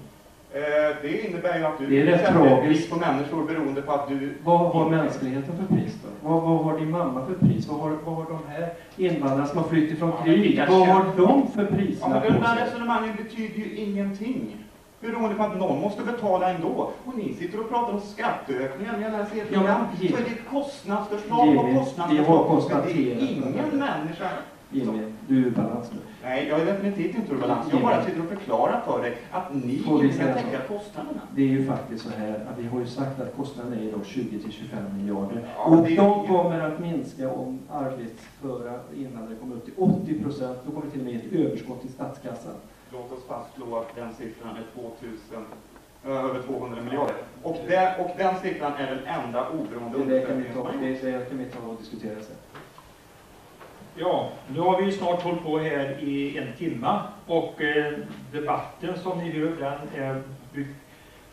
Eh, det innebär ju att du Det är pris på människor beroende på att du... Vad har mänskligheten för pris då? Vad, vad har din mamma för pris? Vad har, vad har de här invandrarna som har flytt ifrån Ja, krig? Vad har de för Ja, priserna men på de där resonemangen betyder ju ingenting. Beroende på att någon måste betala ändå. Och ni sitter och pratar om skatteökningar när jag läser ert Ja, program. Jimmy- Så är det ett kostnadsförslag på kostnadsförslag. Det är ingen människa Jimmy, du är ur balans nu. Nej, jag är definitivt inte ur balans. Jag bara sitter och förklarar för dig att ni Får inte kan täcka kostnaderna. Det är ju faktiskt så här att vi har ju sagt att kostnaden är idag 20 till 25 miljarder. Ja, och det de kommer att minska om arbetsföra invandrare kommer upp till 80 procent. Då kommer vi till och med ett överskott i statskassan. Låt oss fastslå att den siffran är 2000, eh, över 200 miljarder. Och, det, och den siffran är den enda oberoende Det, det, undersökningen det, det kan vi ta och diskutera sen. Ja, nu har vi snart hållit på här i en timma och eh, debatten som ni hör den är,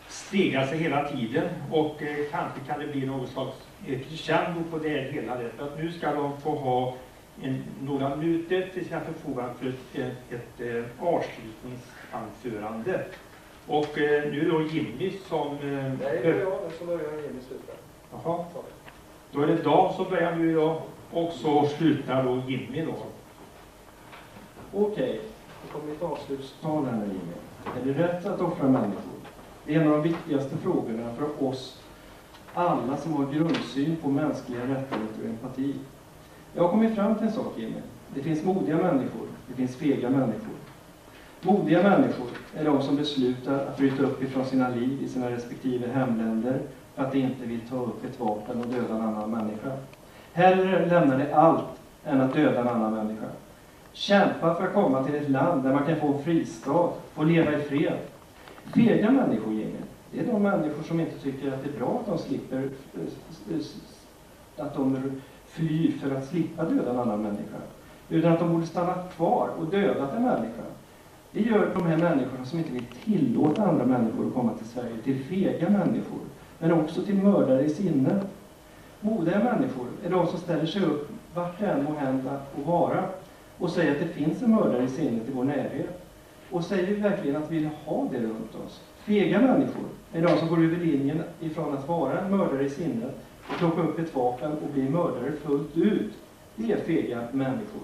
stegar sig hela tiden och eh, kanske kan det bli något slags eh, crescendo på det hela. Det. För att nu ska de få ha en, några minuter till sina förfogande för ett, ett, ett eh, avslutningsanförande. Och eh, nu är det då Jimmy som... Eh, Nej, det är jag som börjar Jimmy slutar. Jaha. Då är det Dan som börjar nu idag och så slutar då Jimmy då. Okej, då kommer mitt avslutstal här nu Jimmy. Är det rätt att offra människor? Det är en av de viktigaste frågorna för oss alla som har grundsyn på mänskliga rättigheter och empati. Jag har kommit fram till en sak Jimmy. Det finns modiga människor, det finns fega människor. Modiga människor är de som beslutar att bryta upp ifrån sina liv i sina respektive hemländer för att de inte vill ta upp ett vapen och döda en annan människa. Hellre lämnar de allt än att döda en annan människa. Kämpa för att komma till ett land där man kan få en fristad, och leva i fred. Fega människor, Jimmy, det är de människor som inte tycker att det är bra att de slipper eh, att de flyr för att slippa döda en annan människa. Utan att de borde stanna kvar och dödat en människa. Det gör de här människorna som inte vill tillåta andra människor att komma till Sverige till fega människor. Men också till mördare i sinnet. Modiga människor är de som ställer sig upp vart det än må hända och vara och säger att det finns en mördare i sinnet i vår närhet. Och säger verkligen att vi vill ha det runt oss. Fega människor är de som går över linjen ifrån att vara en mördare i sinnet och plocka upp ett vapen och bli mördare fullt ut. Det är fega människor.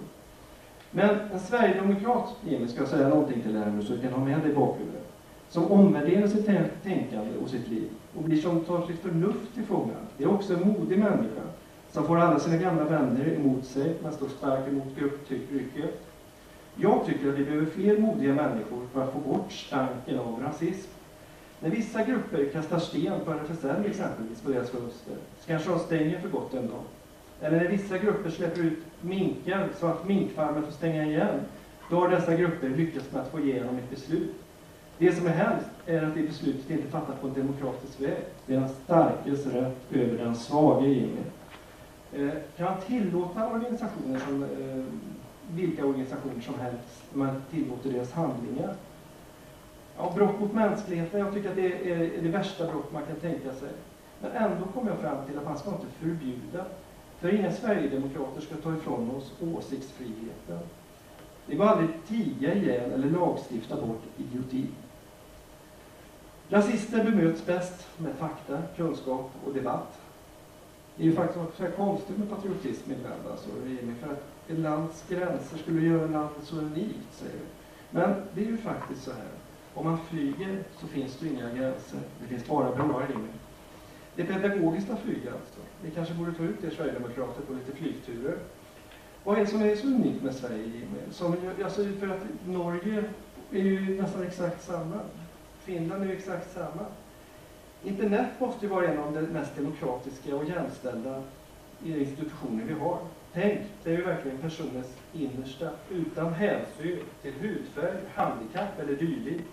Men en sverigedemokrat, Jimmy, ska jag säga någonting till dig nu så du kan ha med dig i bakhuvudet. Som omvärderar sitt tänkande och sitt liv och blir som tar sitt förnuft till fånga. Det är också en modig människa som får alla sina gamla vänner emot sig men står stark emot grupptrycket. Jag tycker att vi behöver fler modiga människor för att få bort stanken av rasism. När vissa grupper kastar sten på RFSL exempelvis på deras fönster, så kanske de stänger för gott en dag. Eller när vissa grupper släpper ut minkar så att minkfarmer får stänga igen, då har dessa grupper lyckats med att få igenom ett beslut. Det som är hemskt är att det beslutet inte fattas på en demokratisk väg. Det är den starkes rätt över den svage, Jimmy. Eh, kan man tillåta organisationer som, eh, vilka organisationer som helst, man tillåter deras handlingar? Ja, brott mot mänskligheten, jag tycker att det är, är det värsta brott man kan tänka sig. Men ändå kommer jag fram till att man ska inte förbjuda. För inga Sverigedemokrater ska ta ifrån oss åsiktsfriheten. Det går aldrig tiga ihjäl eller lagstifta bort idioti. Rasister bemöts bäst med fakta, kunskap och debatt. Det är ju faktiskt också konstigt med patriotism ibland, alltså, Jimmy, för att ett lands gränser skulle göra landet så unikt, säger vi. Men det är ju faktiskt så här, om man flyger så finns det inga gränser. Det finns bara broar, Jimmy. Det är pedagogiskt att flyga alltså. Ni kanske borde ta ut er Sverigedemokrater på lite flygturer. Vad är det som är så unikt med Sverige, Jimmy? Som, alltså, för att Norge är ju nästan exakt samma. Finland är ju exakt samma. Internet måste ju vara en av de mest demokratiska och jämställda institutioner vi har. Tänk, det är ju verkligen personens innersta utan hänsyn till hudfärg, handikapp eller dylikt.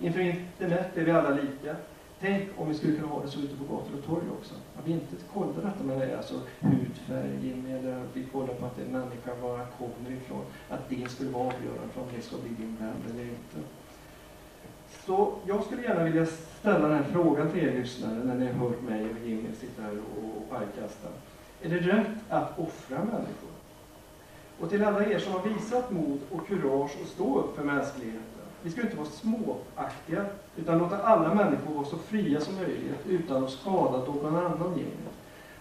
Inför internet är vi alla lika. Tänk om vi skulle kunna ha det så ute på gator och torg också. Att vi inte kollar detta med det, alltså hudfärg, eller att vi kollar på att en människa var kommer ifrån. Att det skulle vara avgörande för om det ska bli din vän eller inte. Så jag skulle gärna vilja ställa den här frågan till er lyssnare när ni har hört mig och Jimmy sitta här och pajkasta. Är det rätt att offra människor? Och till alla er som har visat mod och kurage att stå upp för mänskligheten. Vi ska inte vara småaktiga, utan låta alla människor vara så fria som möjligt utan att skada någon annan gäng.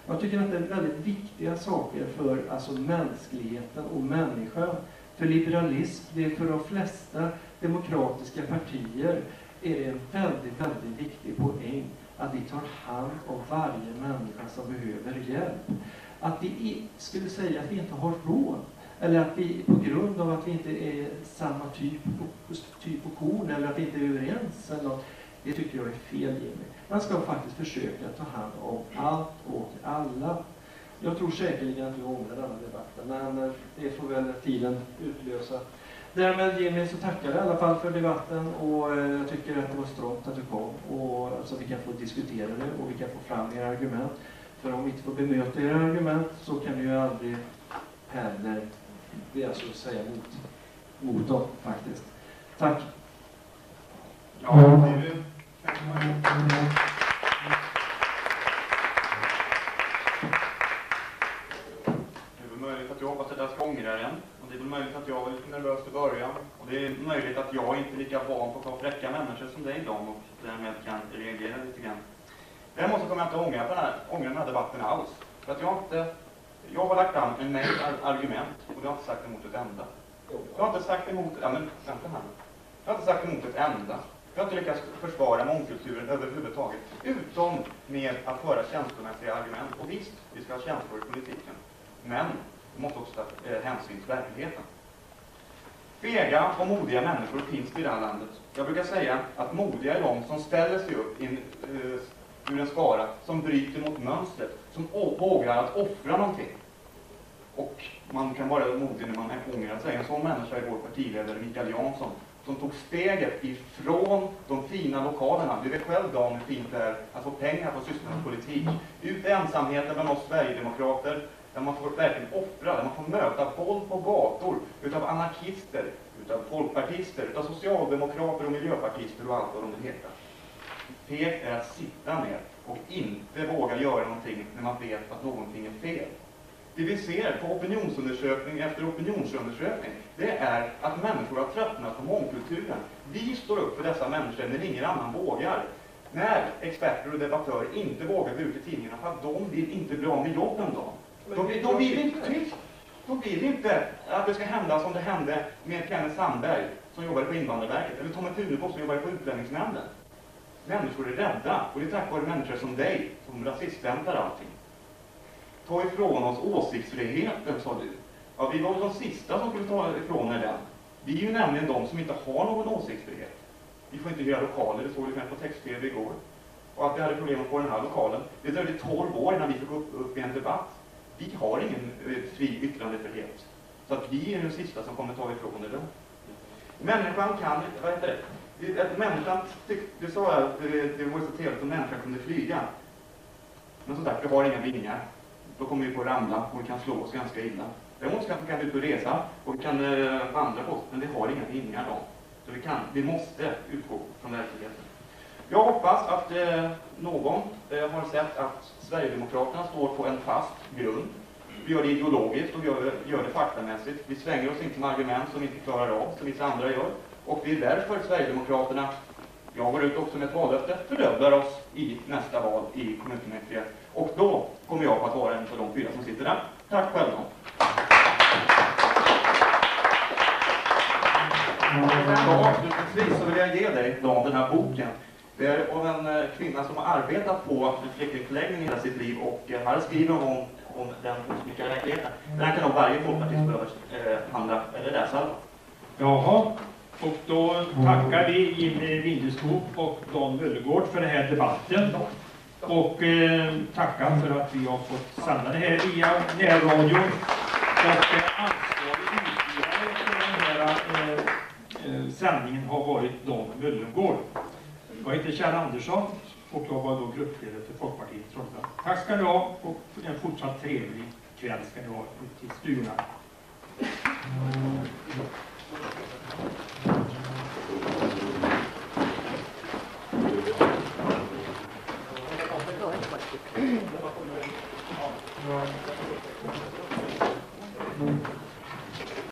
Jag tycker att det är väldigt viktiga saker för alltså, mänskligheten och människan. För liberalism, det är för de flesta demokratiska partier är det en väldigt, väldigt viktig poäng att vi tar hand om varje människa som behöver hjälp. Att vi skulle säga att vi inte har råd Eller att vi på grund av att vi inte är samma typ, typ på korn eller att vi inte är överens. Eller något, det tycker jag är fel Jimmy. Man ska faktiskt försöka ta hand om allt och alla. Jag tror säkerligen att du ångrar denna debatten, men eh, det får väl tiden utlösa. Därmed Jimmy så tackar jag i alla fall för debatten och eh, jag tycker att det var strångt att du kom och så vi kan få diskutera det och vi kan få fram era argument. För om vi inte får bemöta era argument så kan vi ju aldrig heller det är alltså att säga mot, mot dem faktiskt. Tack. Ja, det är. Det är väl möjligt att jag hoppas att jag ska ångra den. Och det är väl möjligt att jag var lite nervös i början. Och det är möjligt att jag inte är lika van på att ta fräcka människor som dig Dan och därmed kan reagera lite grann. Däremot så kommer jag inte ångra den här, ångra den här debatten alls. För att jag har inte... Jag har lagt fram en mängd argument och det har inte sagt emot ett enda. Jag har inte sagt emot... Ja, men vänta här Jag har inte sagt emot ett enda. Jag har inte lyckats försvara mångkulturen överhuvudtaget. Utom med att föra känslomässiga argument. Och visst, vi ska ha känslor i politiken. Men vi måste också ta eh, hänsyn till verkligheten. Fega och modiga människor finns i det här landet. Jag brukar säga att modiga är de som ställer sig upp in, uh, eh, ur en skara som bryter mot mönstret, som vågar att offra någonting. Och man kan vara modig när man ångrar sig. En sån människa är vår partiledare Mikael Jansson, som tog steget ifrån de fina lokalerna. Du vet själv Dan hur fint det är att få pengar på syssla med politik. Ut i ensamheten bland oss Sverigedemokrater, där man får verkligen offra, där man får möta våld på gator utav anarkister, utav folkpartister, utav socialdemokrater och miljöpartister och allt vad de vill heta. Fegt är att sitta ner och inte våga göra någonting när man vet att någonting är fel. Det vi ser på opinionsundersökning efter opinionsundersökning, det är att människor har tröttnat på mångkulturen. Vi står upp för dessa människor när ingen annan vågar. När experter och debattörer inte vågar gå ut i tidningarna för att de vill inte bli av med jobben då. De, de, vill inte, tyst! De vill inte att det ska hända som det hände med Kenneth Sandberg som jobbade på Invandrarverket, eller Tommy Tunebo som jobbade på Utlänningsnämnden. Människor är rädda, och det är tack vare människor som dig som rasiststämplar allting. Ta ifrån oss åsiktsfriheten, sa du. Ja, vi var väl de sista som skulle ta ifrån er den. Vi är ju nämligen de som inte har någon åsiktsfrihet. Vi får inte hyra lokaler, det såg vi på text-tv igår. Och att vi hade problem att få den här lokalen. Det dröjde 12 år innan vi fick upp, upp i en debatt. Vi har ingen eh, fri yttrandefrihet. Så att vi är de sista som kommer ta ifrån det den. Människan kan, vad heter det? Att människan tyckte, du sa att eh, det, vore var så trevligt om människan kunde flyga. Men som sagt, vi har inga vingar. Då kommer vi på att ramla och vi kan slå oss ganska illa. Däremot kan vi ut och resa och vi kan eh, vandra på oss, men vi har inga vingar då. Så vi, kan, vi måste utgå från verkligheten. Jag hoppas att eh, någon eh, har sett att Sverigedemokraterna står på en fast grund. Vi gör det ideologiskt och gör, gör det faktamässigt. Vi svänger oss inte med argument som vi inte klarar av, som vissa andra gör. Och det är därför Sverigedemokraterna, jag går ut också med ett vallöfte, fördubblar oss i nästa val i kommunfullmäktige. Och då kommer jag på att vara en av de fyra som sitter där. Tack själv då. avslutningsvis så vill jag ge dig Dan, den här boken. Det är av en eh, kvinna som har arbetat på flyktingförläggning hela sitt liv och eh, här skriver hon om den osmyckade verkligheten. Den här kan nog varje folkpartist behöva eh, handla eller läsa. Jaha, och då tackar vi Jimmy Windeskog och Dan Möllegård för den här debatten. Och eh, tackar för att vi har fått sända det här via närradion. Och eh, ansvarig utgivare för den här eh, eh, sändningen har varit Dan Möllegård. Jag heter Kjell Andersson och jag var då gruppledare för Folkpartiet i Trollhättan. Tack ska ni ha och en fortsatt trevlig kväll ska ni ha ute i stugorna. Right.